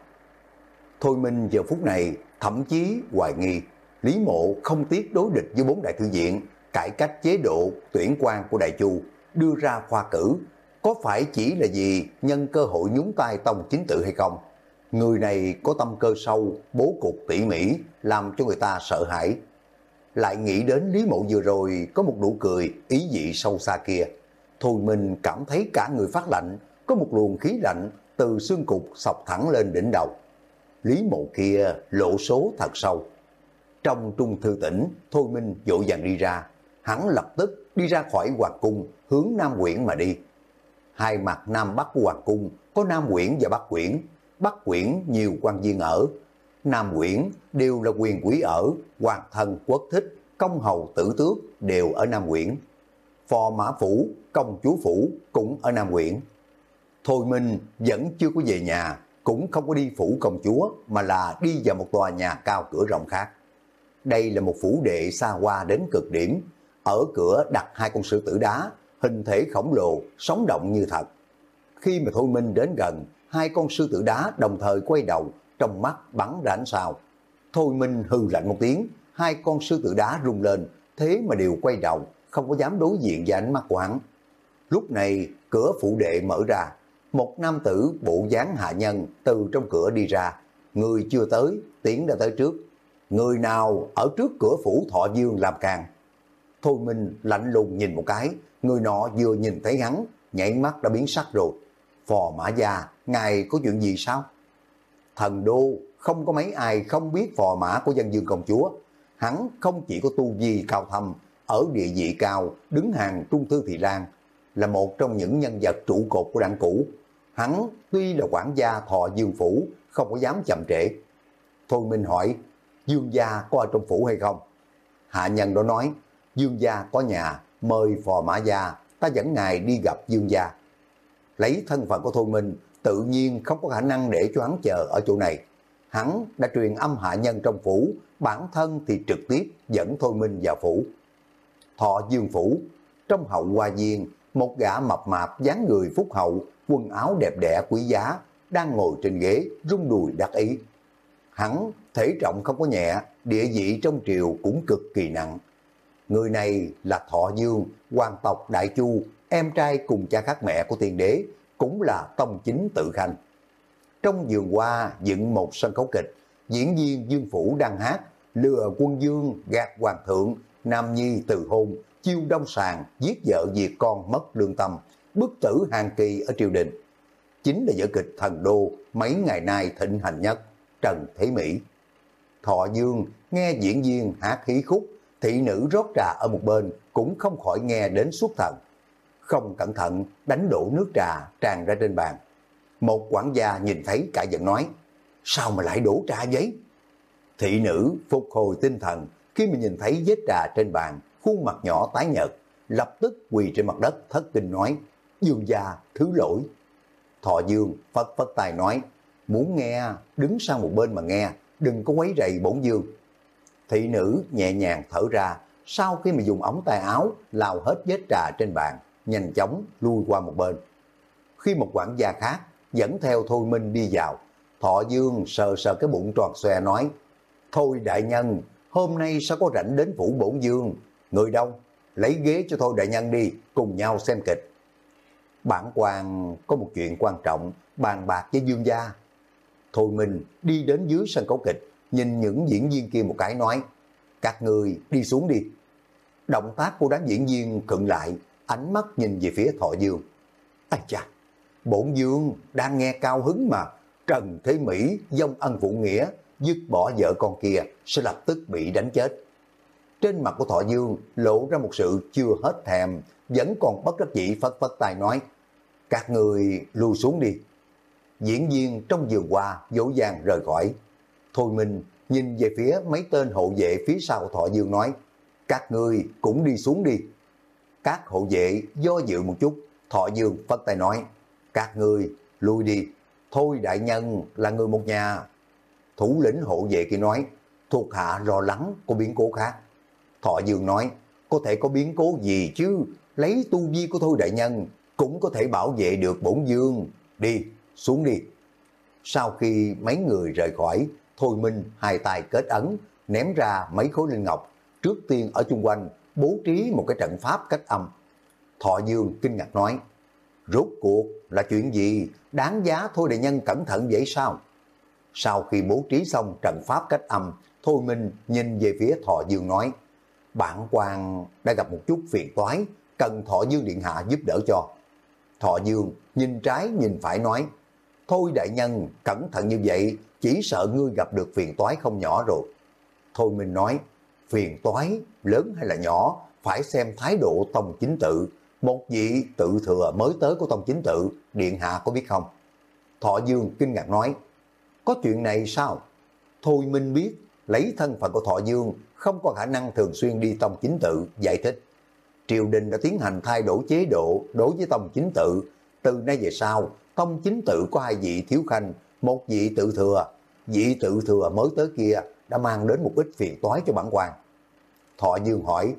Thôi Minh giờ phút này thậm chí hoài nghi Lý Mộ không tiếc đối địch với bốn đại thư viện, cải cách chế độ tuyển quan của Đại Chu, đưa ra khoa cử, có phải chỉ là gì nhân cơ hội nhúng tay tông chính tự hay không? Người này có tâm cơ sâu, bố cục tỉ mỉ, làm cho người ta sợ hãi. Lại nghĩ đến Lý Mộ vừa rồi có một nụ cười ý dị sâu xa kia. Thôi mình cảm thấy cả người phát lạnh, có một luồng khí lạnh từ xương cục sọc thẳng lên đỉnh đầu. Lý Mộ kia lộ số thật sâu. Trong trung thư tỉnh, Thôi Minh dội vàng đi ra, hắn lập tức đi ra khỏi hoàng cung, hướng Nam Quyển mà đi. Hai mặt Nam Bắc của hoàng cung có Nam Quyển và Bắc Quyển, Bắc Quyển nhiều quan viên ở, Nam Quyển đều là quyền quý ở, hoàng thân quốc thích, công hầu tử tước đều ở Nam Quyển. Phò Mã Phủ, công chúa Phủ cũng ở Nam Quyển. Thôi Minh vẫn chưa có về nhà, cũng không có đi phủ công chúa, mà là đi vào một tòa nhà cao cửa rộng khác. Đây là một phủ đệ xa hoa đến cực điểm, ở cửa đặt hai con sư tử đá, hình thể khổng lồ, sống động như thật. Khi mà Thôi Minh đến gần, hai con sư tử đá đồng thời quay đầu, trong mắt bắn ra ánh sao. Thôi Minh hừ lạnh một tiếng, hai con sư tử đá rung lên, thế mà đều quay đầu, không có dám đối diện với ánh mắt của hắn. Lúc này, cửa phụ đệ mở ra, một nam tử bộ dáng hạ nhân từ trong cửa đi ra. Người chưa tới, tiến đã tới trước. Người nào ở trước cửa phủ thọ dương làm càng. Thôi Minh lạnh lùng nhìn một cái, người nọ vừa nhìn thấy hắn, nhảy mắt đã biến sắc rồi. Phò mã gia, ngài có chuyện gì sao? Thần đô, không có mấy ai không biết phò mã của dân dương công chúa. Hắn không chỉ có tu vi cao thâm, ở địa vị cao, đứng hàng trung thư thị lan, là một trong những nhân vật trụ cột của đảng cũ. Hắn tuy là quản gia thọ dương phủ, không có dám chậm trễ. Thôi Minh hỏi, dương gia có ở trong phủ hay không? Hạ nhân đó nói, dương gia có nhà, mời phò mã gia, ta dẫn ngài đi gặp dương gia. Lấy thân phận của Thôi Minh, tự nhiên không có khả năng để cho hắn chờ ở chỗ này. Hắn đã truyền âm hạ nhân trong phủ, bản thân thì trực tiếp dẫn Thôi Minh vào phủ. Thọ Dương Phủ, trong hậu hoa viên, một gã mập mạp dáng người phúc hậu, quần áo đẹp đẽ quý giá, đang ngồi trên ghế, rung đùi đắc ý. Hắn thể trọng không có nhẹ, địa vị trong triều cũng cực kỳ nặng. Người này là Thọ Dương, hoàng tộc Đại Chu, em trai cùng cha khác mẹ của tiền đế, cũng là tông chính tự khanh. Trong giường hoa dựng một sân khấu kịch, diễn viên Dương Phủ đang hát, lừa quân dương gạt hoàng thượng, nam nhi từ hôn, chiêu đông sàng, giết vợ diệt con mất lương tâm, bức tử hàng kỳ ở triều đình. Chính là vở kịch thần đô mấy ngày nay thịnh hành nhất, Trần Thế Mỹ. Thọ Dương nghe diễn viên hát khí khúc, thị nữ rót trà ở một bên cũng không khỏi nghe đến suốt thần. Không cẩn thận đánh đổ nước trà tràn ra trên bàn. Một quản gia nhìn thấy cả giận nói, sao mà lại đổ trà giấy? Thị nữ phục hồi tinh thần khi mà nhìn thấy vết trà trên bàn, khuôn mặt nhỏ tái nhợt, lập tức quỳ trên mặt đất thất kinh nói, Dương gia thứ lỗi. Thọ Dương phất phất tài nói, muốn nghe, đứng sang một bên mà nghe, đừng có quấy rầy bổn Dương. Thị nữ nhẹ nhàng thở ra, sau khi mà dùng ống tay áo lao hết vết trà trên bàn, nhanh chóng lui qua một bên. Khi một quản gia khác dẫn theo Thôi Minh đi vào, Thọ Dương sờ sờ cái bụng tròn xòe nói, Thôi đại nhân, hôm nay sao có rảnh đến phủ bổn dương, người đâu, lấy ghế cho Thôi đại nhân đi, cùng nhau xem kịch. Bản quan có một chuyện quan trọng, bàn bạc với dương gia. Thôi Minh đi đến dưới sân khấu kịch, nhìn những diễn viên kia một cái nói, các người đi xuống đi. Động tác của đám diễn viên cận lại, ánh mắt nhìn về phía Thọ Dương. Ây cha, bổn Dương đang nghe cao hứng mà, Trần Thế Mỹ dông ân phụ nghĩa, dứt bỏ vợ con kia sẽ lập tức bị đánh chết. Trên mặt của Thọ Dương lộ ra một sự chưa hết thèm, vẫn còn bất đắc dĩ phất phất tay nói, các người lưu xuống đi. Diễn viên trong vườn qua dỗ dàng rời khỏi. Thôi Minh nhìn về phía mấy tên hộ vệ phía sau Thọ Dương nói, các người cũng đi xuống đi. Các hộ vệ do dự một chút, Thọ Dương phất tay nói, các người lui đi, thôi đại nhân là người một nhà. Thủ lĩnh hộ vệ kia nói, thuộc hạ lo lắng có biến cố khác. Thọ Dương nói, có thể có biến cố gì chứ, lấy tu vi của thôi đại nhân, cũng có thể bảo vệ được bổn dương. Đi, xuống đi. Sau khi mấy người rời khỏi, Thôi Minh hai tay kết ấn, ném ra mấy khối linh ngọc, trước tiên ở chung quanh, bố trí một cái trận pháp cách âm. Thọ Dương kinh ngạc nói, rốt cuộc là chuyện gì, đáng giá thôi đại nhân cẩn thận vậy sao? Sau khi bố trí xong trận pháp cách âm, Thôi Minh nhìn về phía Thọ Dương nói, bản quan đã gặp một chút phiền toái, cần Thọ Dương Điện Hạ giúp đỡ cho. Thọ Dương nhìn trái nhìn phải nói, thôi đại nhân cẩn thận như vậy, chỉ sợ ngươi gặp được phiền toái không nhỏ rồi. Thôi Minh nói, phiền toái lớn hay là nhỏ, phải xem thái độ tông chính tự. Một vị tự thừa mới tới của tông chính tự, Điện Hạ có biết không? Thọ Dương kinh ngạc nói, có chuyện này sao? Thôi Minh biết, lấy thân phận của Thọ Dương không có khả năng thường xuyên đi tông chính tự, giải thích. Triều đình đã tiến hành thay đổi chế độ đối với tông chính tự. Từ nay về sau, tông chính tự có hai vị thiếu khanh, một vị tự thừa. Vị tự thừa mới tới kia đã mang đến một ít phiền toái cho bản quan. Thọ Dương hỏi,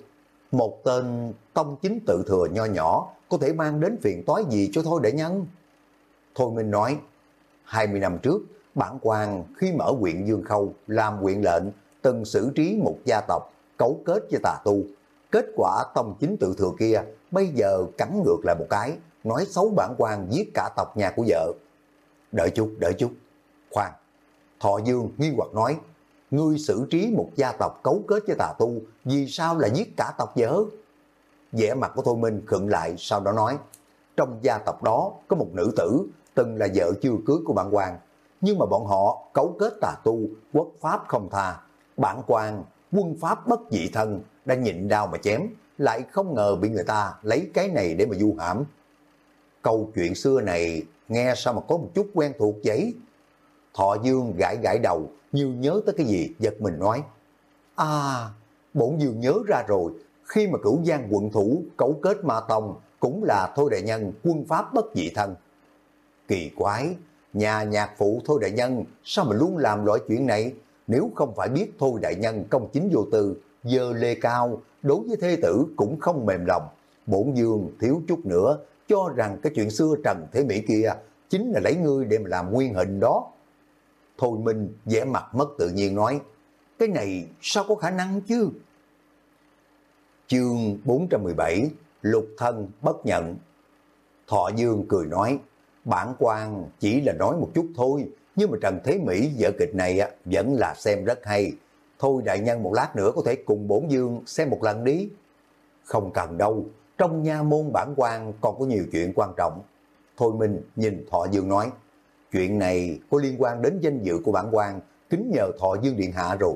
một tên tông chính tự thừa nho nhỏ có thể mang đến phiền toái gì cho thôi để nhân? Thôi Minh nói, 20 năm trước, bản quan khi mở huyện Dương Khâu làm huyện lệnh từng xử trí một gia tộc cấu kết với tà tu. Kết quả tông chính tự thừa kia bây giờ cắn ngược lại một cái, nói xấu bản quan giết cả tộc nhà của vợ. Đợi chút, đợi chút. Khoan, Thọ Dương nghi hoặc nói, ngươi xử trí một gia tộc cấu kết với tà tu, vì sao lại giết cả tộc vợ? vẻ mặt của Thôi Minh khựng lại sau đó nói, trong gia tộc đó có một nữ tử từng là vợ chưa cưới của bản quan, nhưng mà bọn họ cấu kết tà tu, quốc pháp không tha. Bản quan, quân pháp bất dị thân, đã nhịn đau mà chém, lại không ngờ bị người ta lấy cái này để mà du hãm. Câu chuyện xưa này nghe sao mà có một chút quen thuộc vậy? Thọ Dương gãi gãi đầu, như nhớ tới cái gì, giật mình nói. À, bổn dường nhớ ra rồi, khi mà cửu giang quận thủ cấu kết ma tông cũng là thôi đại nhân quân pháp bất dị thân. Kỳ quái, nhà nhạc phụ thôi đại nhân sao mà luôn làm loại chuyện này? Nếu không phải biết thôi đại nhân công chính vô tư, dơ lê cao, đối với thê tử cũng không mềm lòng. Bổn dương thiếu chút nữa, cho rằng cái chuyện xưa Trần Thế Mỹ kia chính là lấy ngươi để mà làm nguyên hình đó. Thôi Minh vẻ mặt mất tự nhiên nói, cái này sao có khả năng chứ? Chương 417 Lục thân bất nhận Thọ Dương cười nói, bản quan chỉ là nói một chút thôi, nhưng mà Trần Thế Mỹ vở kịch này vẫn là xem rất hay. Thôi đại nhân một lát nữa có thể cùng bổn dương xem một lần đi. Không cần đâu, trong nha môn bản quan còn có nhiều chuyện quan trọng. Thôi Minh nhìn Thọ Dương nói, chuyện này có liên quan đến danh dự của bản quan, kính nhờ Thọ Dương Điện Hạ rồi.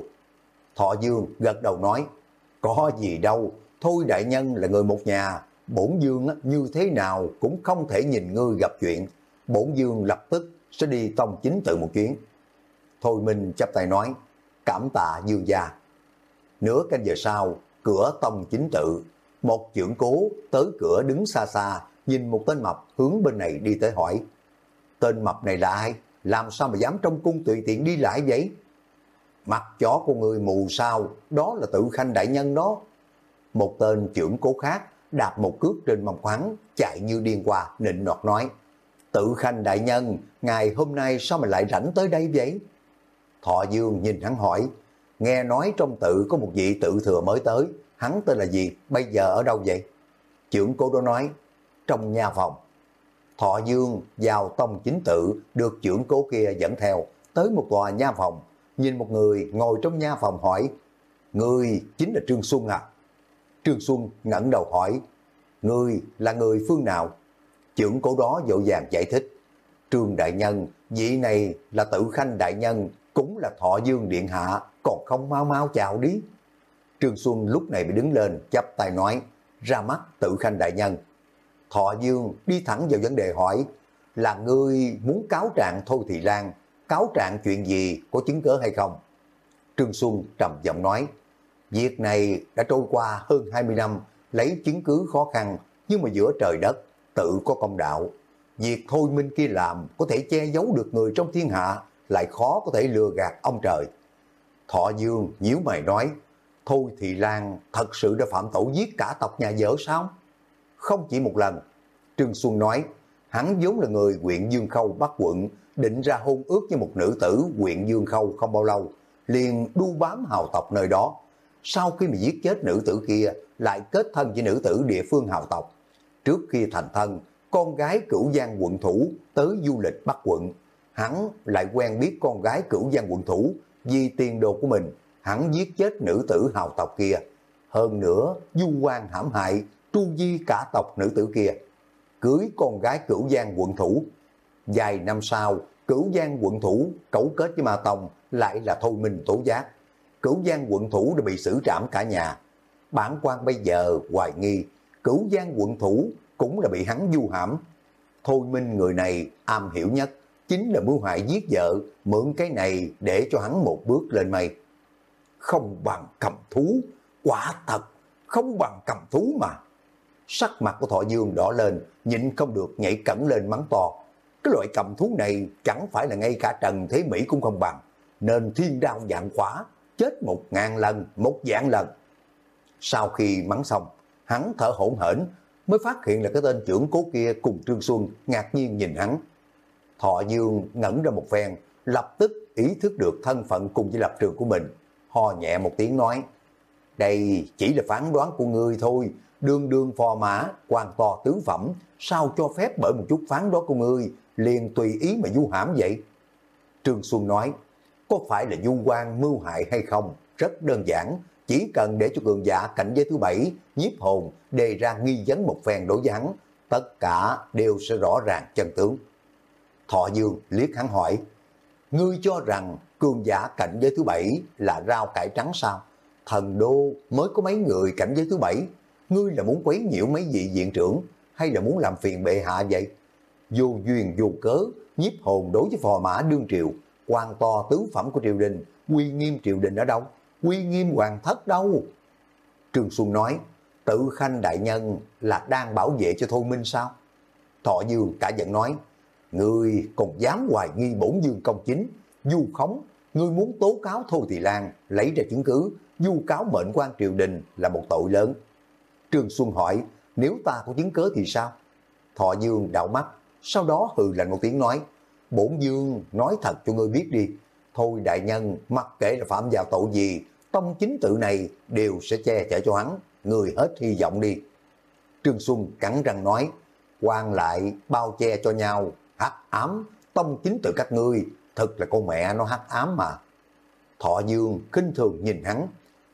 Thọ Dương gật đầu nói, có gì đâu, thôi đại nhân là người một nhà, bổn dương như thế nào cũng không thể nhìn ngươi gặp chuyện. Bổn dương lập tức sẽ đi tông chính tự một chuyến. Thôi Minh chắp tay nói, cảm tạ dương gia. Nửa canh giờ sau, cửa tông chính tự, một trưởng cố tới cửa đứng xa xa, nhìn một tên mập hướng bên này đi tới hỏi. Tên mập này là ai? Làm sao mà dám trong cung tùy tiện đi lại vậy? mặt chó của người mù sao, đó là tự khanh đại nhân đó. Một tên trưởng cố khác đạp một cước trên mông khoáng, chạy như điên qua, nịnh nọt nói. Tự khanh đại nhân, ngày hôm nay sao mà lại rảnh tới đây vậy? Thọ Dương nhìn hắn hỏi, nghe nói trong tự có một vị tự thừa mới tới, hắn tên là gì, bây giờ ở đâu vậy? Trưởng cố đó nói, trong nhà phòng. Thọ Dương vào tông chính tự được trưởng cố kia dẫn theo tới một tòa nha phòng, nhìn một người ngồi trong nha phòng hỏi, người chính là Trương Xuân à? Trương Xuân ngẩng đầu hỏi, người là người phương nào? Trưởng cố đó dội vàng giải thích, Trương Đại Nhân, vị này là tự khanh Đại Nhân, cũng là thọ dương điện hạ, còn không mau mau chào đi. Trương Xuân lúc này bị đứng lên, chắp tay nói, ra mắt tự khanh Đại Nhân. Thọ Dương đi thẳng vào vấn đề hỏi, là ngươi muốn cáo trạng Thôi Thị Lan, cáo trạng chuyện gì, có chứng cớ hay không? Trương Xuân trầm giọng nói, việc này đã trôi qua hơn 20 năm, lấy chứng cứ khó khăn, nhưng mà giữa trời đất, tự có công đạo. Việc Thôi Minh kia làm có thể che giấu được người trong thiên hạ, lại khó có thể lừa gạt ông trời. Thọ Dương nhíu mày nói, Thôi Thị Lan thật sự đã phạm tội giết cả tộc nhà vợ sao? Không chỉ một lần. Trương Xuân nói, hắn vốn là người huyện Dương Khâu Bắc quận, định ra hôn ước với một nữ tử huyện Dương Khâu không bao lâu, liền đu bám hào tộc nơi đó. Sau khi mà giết chết nữ tử kia, lại kết thân với nữ tử địa phương hào tộc. Trước khi thành thân, con gái cửu giang quận thủ tới du lịch Bắc quận. Hắn lại quen biết con gái cửu giang quận thủ vì tiền đồ của mình, hắn giết chết nữ tử hào tộc kia. Hơn nữa, du quan hãm hại, tru di cả tộc nữ tử kia, cưới con gái cửu giang quận thủ. Vài năm sau, cửu giang quận thủ cấu kết với Ma Tông lại là thôi minh tố giác. Cửu giang quận thủ đã bị xử trảm cả nhà. Bản quan bây giờ hoài nghi, cửu giang quận thủ cũng là bị hắn du hãm. Thôi minh người này am hiểu nhất, chính là mưu hại giết vợ, mượn cái này để cho hắn một bước lên mây. Không bằng cầm thú, quả thật, không bằng cầm thú mà sắc mặt của Thọ Dương đỏ lên, nhịn không được nhảy cẩn lên mắng to. Cái loại cầm thú này chẳng phải là ngay cả Trần Thế Mỹ cũng không bằng, nên thiên đao dạng khóa, chết một ngàn lần, một dạng lần. Sau khi mắng xong, hắn thở hổn hển mới phát hiện là cái tên trưởng cố kia cùng Trương Xuân ngạc nhiên nhìn hắn. Thọ Dương ngẩn ra một phen, lập tức ý thức được thân phận cùng với lập trường của mình. Ho nhẹ một tiếng nói, đây chỉ là phán đoán của ngươi thôi, đường đường phò mã, quan to tướng phẩm, sao cho phép bởi một chút phán đó của ngươi, liền tùy ý mà du hãm vậy? Trương Xuân nói, có phải là du quan mưu hại hay không? Rất đơn giản, chỉ cần để cho cường giả cảnh giới thứ bảy, nhiếp hồn, đề ra nghi vấn một phen đối với hắn, tất cả đều sẽ rõ ràng chân tướng. Thọ Dương liếc hắn hỏi, ngươi cho rằng cường giả cảnh giới thứ bảy là rau cải trắng sao? Thần đô mới có mấy người cảnh giới thứ bảy, ngươi là muốn quấy nhiễu mấy vị diện trưởng, hay là muốn làm phiền bệ hạ vậy? Vô duyên vô cớ, nhiếp hồn đối với phò mã đương triều, quan to tứ phẩm của triều đình, quy nghiêm triều đình ở đâu? Quy nghiêm hoàng thất đâu? Trương Xuân nói, tự khanh đại nhân là đang bảo vệ cho Thôi Minh sao? Thọ Dương cả giận nói, ngươi còn dám hoài nghi bổn dương công chính, du khống, ngươi muốn tố cáo Thôi Thị Lan lấy ra chứng cứ, du cáo mệnh quan triều đình là một tội lớn. Trương Xuân hỏi, nếu ta có chứng cớ thì sao? Thọ Dương đạo mắt, sau đó hừ lạnh một tiếng nói, bổn Dương nói thật cho ngươi biết đi, thôi đại nhân, mặc kệ là phạm vào tội gì, tông chính tự này đều sẽ che chở cho hắn, người hết hy vọng đi. Trương Xuân cắn răng nói, quan lại bao che cho nhau, hắc ám, tông chính tự các ngươi, thật là con mẹ nó hắc ám mà. Thọ Dương kinh thường nhìn hắn,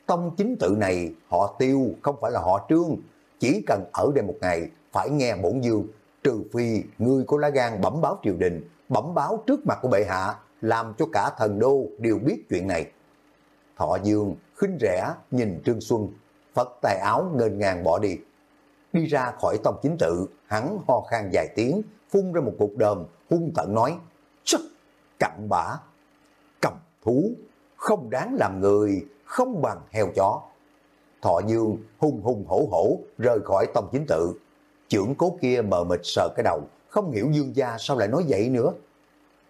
tông chính tự này họ tiêu không phải là họ trương, chỉ cần ở đây một ngày phải nghe bổn dương, trừ phi ngươi có lá gan bẩm báo triều đình, bẩm báo trước mặt của bệ hạ, làm cho cả thần đô đều biết chuyện này. Thọ dương khinh rẻ nhìn Trương Xuân, phật tài áo ngên ngang bỏ đi. Đi ra khỏi tông chính tự, hắn ho khan dài tiếng, phun ra một cục đờm, hung tận nói, Chắc, cặn bã, cầm thú, không đáng làm người, không bằng heo chó. Thọ Dương hung hung hổ hổ rời khỏi tông chính tự. Trưởng cố kia mờ mịt sờ cái đầu, không hiểu Dương gia sao lại nói vậy nữa.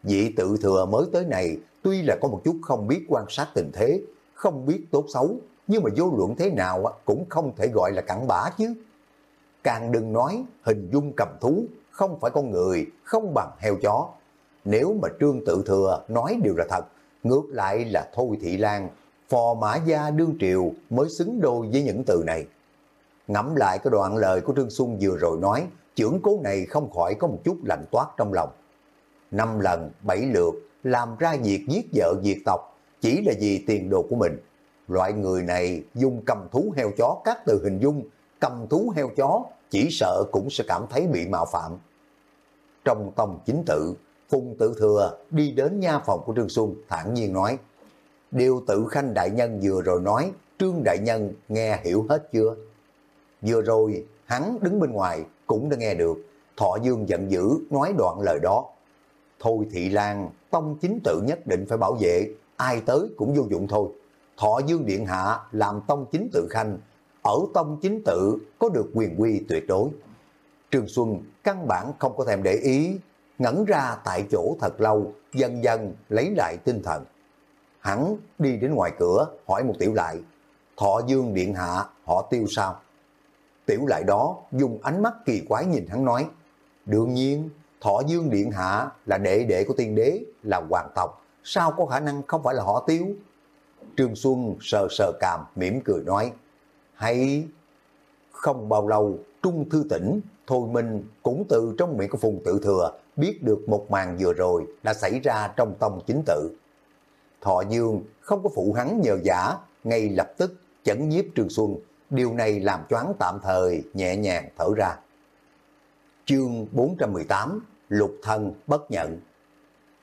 Vị tự thừa mới tới này tuy là có một chút không biết quan sát tình thế, không biết tốt xấu, nhưng mà vô luận thế nào cũng không thể gọi là cặn bã chứ. Càng đừng nói hình dung cầm thú, không phải con người, không bằng heo chó. Nếu mà Trương Tự Thừa nói đều là thật, ngược lại là Thôi Thị Lan, phò mã gia đương triều mới xứng đôi với những từ này. Ngẫm lại cái đoạn lời của Trương Xuân vừa rồi nói, trưởng cố này không khỏi có một chút lạnh toát trong lòng. Năm lần, bảy lượt, làm ra việc giết vợ diệt tộc, chỉ là vì tiền đồ của mình. Loại người này dùng cầm thú heo chó các từ hình dung, cầm thú heo chó chỉ sợ cũng sẽ cảm thấy bị mạo phạm. Trong tông chính tự, Phùng Tự Thừa đi đến nha phòng của Trương Xuân thản nhiên nói, Điều tự khanh đại nhân vừa rồi nói, Trương đại nhân nghe hiểu hết chưa? Vừa rồi, hắn đứng bên ngoài cũng đã nghe được, Thọ Dương giận dữ nói đoạn lời đó. Thôi Thị Lan, tông chính tự nhất định phải bảo vệ, ai tới cũng vô dụng thôi. Thọ Dương Điện Hạ làm tông chính tự khanh, ở tông chính tự có được quyền quy tuyệt đối. Trương Xuân căn bản không có thèm để ý, ngẩn ra tại chỗ thật lâu, dần dần lấy lại tinh thần. Hắn đi đến ngoài cửa hỏi một tiểu lại, Thọ Dương Điện Hạ họ tiêu sao? Tiểu lại đó dùng ánh mắt kỳ quái nhìn hắn nói, đương nhiên Thọ Dương Điện Hạ là đệ đệ của tiên đế, là hoàng tộc, sao có khả năng không phải là họ tiêu? Trương Xuân sờ sờ càm mỉm cười nói, hay không bao lâu Trung Thư Tỉnh, Thôi Minh cũng từ trong miệng của Phùng Tự Thừa biết được một màn vừa rồi đã xảy ra trong tông chính tự. Thọ Dương không có phụ hắn nhờ giả, ngay lập tức chấn nhiếp Trương Xuân, điều này làm choáng tạm thời nhẹ nhàng thở ra. Chương 418 Lục thân bất nhận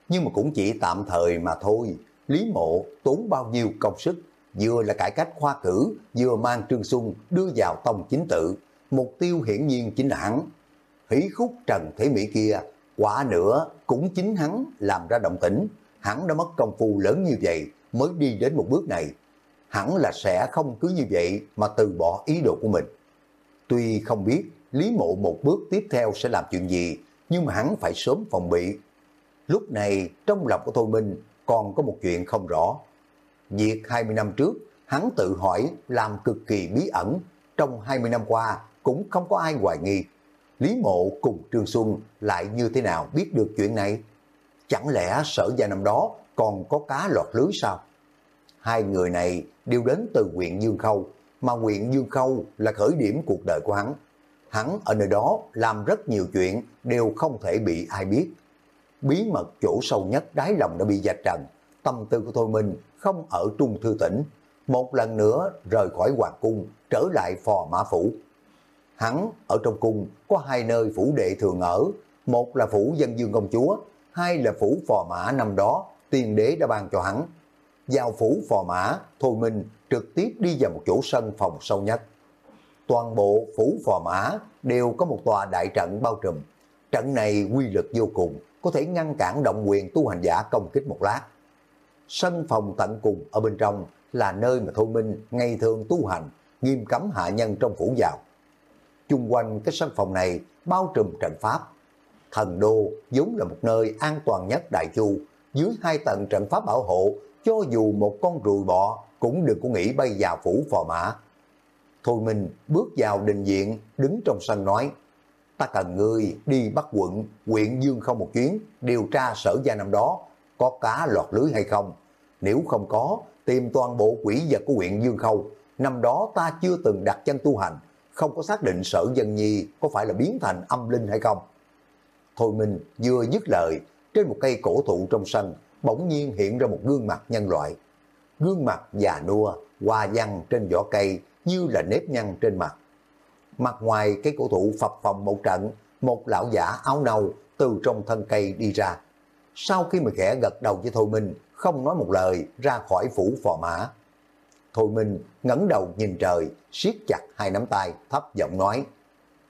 Nhưng mà cũng chỉ tạm thời mà thôi, Lý Mộ tốn bao nhiêu công sức, vừa là cải cách khoa cử, vừa mang Trương Xuân đưa vào tông chính tự, mục tiêu hiển nhiên chính là hắn. Hỷ khúc Trần Thế Mỹ kia, quả nữa cũng chính hắn làm ra động tĩnh, hắn đã mất công phu lớn như vậy mới đi đến một bước này. Hắn là sẽ không cứ như vậy mà từ bỏ ý đồ của mình. Tuy không biết Lý Mộ một bước tiếp theo sẽ làm chuyện gì, nhưng mà hắn phải sớm phòng bị. Lúc này trong lòng của Thôi Minh còn có một chuyện không rõ. Việc 20 năm trước, hắn tự hỏi làm cực kỳ bí ẩn, trong 20 năm qua cũng không có ai hoài nghi. Lý Mộ cùng Trương Xuân lại như thế nào biết được chuyện này? Chẳng lẽ sở gia năm đó còn có cá lọt lưới sao? Hai người này đều đến từ huyện Dương Khâu, mà huyện Dương Khâu là khởi điểm cuộc đời của hắn. Hắn ở nơi đó làm rất nhiều chuyện đều không thể bị ai biết. Bí mật chỗ sâu nhất đáy lòng đã bị dạch trần. Tâm tư của Thôi Minh không ở Trung Thư Tỉnh. Một lần nữa rời khỏi Hoàng Cung, trở lại phò mã phủ. Hắn ở trong cung có hai nơi phủ đệ thường ở. Một là phủ dân dương công chúa, hai là phủ phò mã năm đó tiên đế đã ban cho hắn. Vào phủ phò mã, Thôi Minh trực tiếp đi vào một chỗ sân phòng sâu nhất. Toàn bộ phủ phò mã đều có một tòa đại trận bao trùm. Trận này quy lực vô cùng, có thể ngăn cản động quyền tu hành giả công kích một lát. Sân phòng tận cùng ở bên trong là nơi mà Thôi Minh ngày thường tu hành, nghiêm cấm hạ nhân trong phủ vào. Chung quanh cái sân phòng này bao trùm trận pháp. Thần đô vốn là một nơi an toàn nhất đại chu, dưới hai tầng trận pháp bảo hộ, cho dù một con rùi bọ cũng đừng có nghĩ bay vào phủ phò mã. Thôi mình bước vào đình diện, đứng trong sân nói, ta cần ngươi đi bắt quận, huyện Dương không một chuyến, điều tra sở gia năm đó, có cá lọt lưới hay không. Nếu không có, tìm toàn bộ quỷ vật của huyện Dương Khâu. Năm đó ta chưa từng đặt chân tu hành, không có xác định sở dân nhi có phải là biến thành âm linh hay không. Thôi mình vừa dứt lời, trên một cây cổ thụ trong sân, bỗng nhiên hiện ra một gương mặt nhân loại. Gương mặt già nua, hoa văn trên vỏ cây như là nếp nhăn trên mặt. Mặt ngoài cái cổ thụ phập phòng một trận, một lão giả áo nâu từ trong thân cây đi ra. Sau khi mà khẽ gật đầu với Thôi Minh, không nói một lời ra khỏi phủ phò mã. Thôi Minh ngẩng đầu nhìn trời, siết chặt hai nắm tay, thấp giọng nói,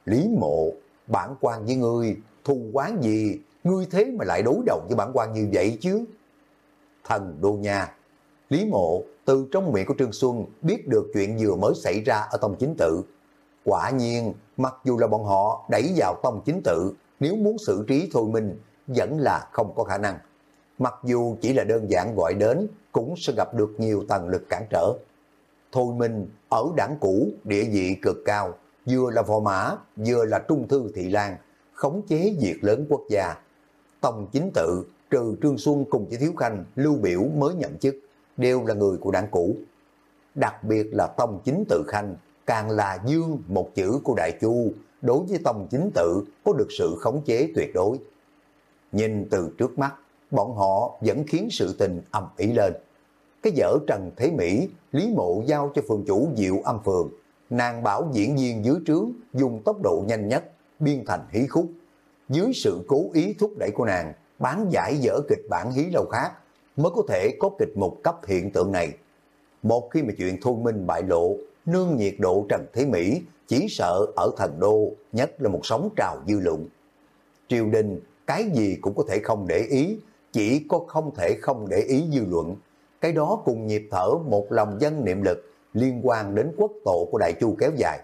Lý mộ, bản quan với ngươi, thù quán gì, ngươi thế mà lại đối đầu với bản quan như vậy chứ? Thần Đô Nha Lý mộ từ trong miệng của Trương Xuân biết được chuyện vừa mới xảy ra ở tông chính tự. Quả nhiên, mặc dù là bọn họ đẩy vào tông chính tự, nếu muốn xử trí Thôi Minh, vẫn là không có khả năng. mặc dù chỉ là đơn giản gọi đến, cũng sẽ gặp được nhiều tầng lực cản trở. Thôi Minh ở đảng cũ địa vị cực cao, vừa là phò mã, vừa là trung thư thị lan, khống chế việc lớn quốc gia. Tông chính tự, trừ Trương Xuân cùng chỉ Thiếu Khanh, Lưu Biểu mới nhận chức, đều là người của đảng cũ. Đặc biệt là Tông chính tự Khanh, càng là dương một chữ của Đại Chu, đối với Tông chính tự có được sự khống chế tuyệt đối. Nhìn từ trước mắt, bọn họ vẫn khiến sự tình ầm ý lên. Cái dở Trần Thế Mỹ, Lý Mộ giao cho phường chủ Diệu Âm Phường, nàng bảo diễn viên dưới trướng dùng tốc độ nhanh nhất, biên thành hí khúc. Dưới sự cố ý thúc đẩy của nàng, bán giải dở kịch bản hí lâu khác, mới có thể có kịch mục cấp hiện tượng này. Một khi mà chuyện thôn minh bại lộ, nương nhiệt độ Trần Thế Mỹ chỉ sợ ở thần đô nhất là một sóng trào dư luận. Triều đình cái gì cũng có thể không để ý, chỉ có không thể không để ý dư luận. Cái đó cùng nhịp thở một lòng dân niệm lực liên quan đến quốc tổ của Đại Chu kéo dài.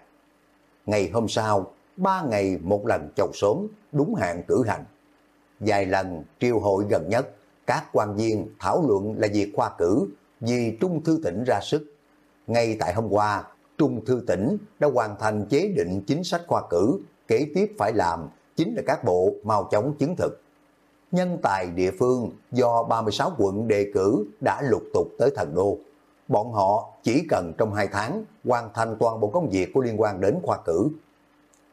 Ngày hôm sau, ba ngày một lần chầu sớm, đúng hạn cử hành. Vài lần triều hội gần nhất, các quan viên thảo luận là việc khoa cử vì Trung Thư Tỉnh ra sức. Ngay tại hôm qua, Trung Thư Tỉnh đã hoàn thành chế định chính sách khoa cử, kế tiếp phải làm chính là các bộ mau chóng chứng thực. Nhân tài địa phương do 36 quận đề cử đã lục tục tới thần đô. Bọn họ chỉ cần trong 2 tháng hoàn thành toàn bộ công việc có liên quan đến khoa cử.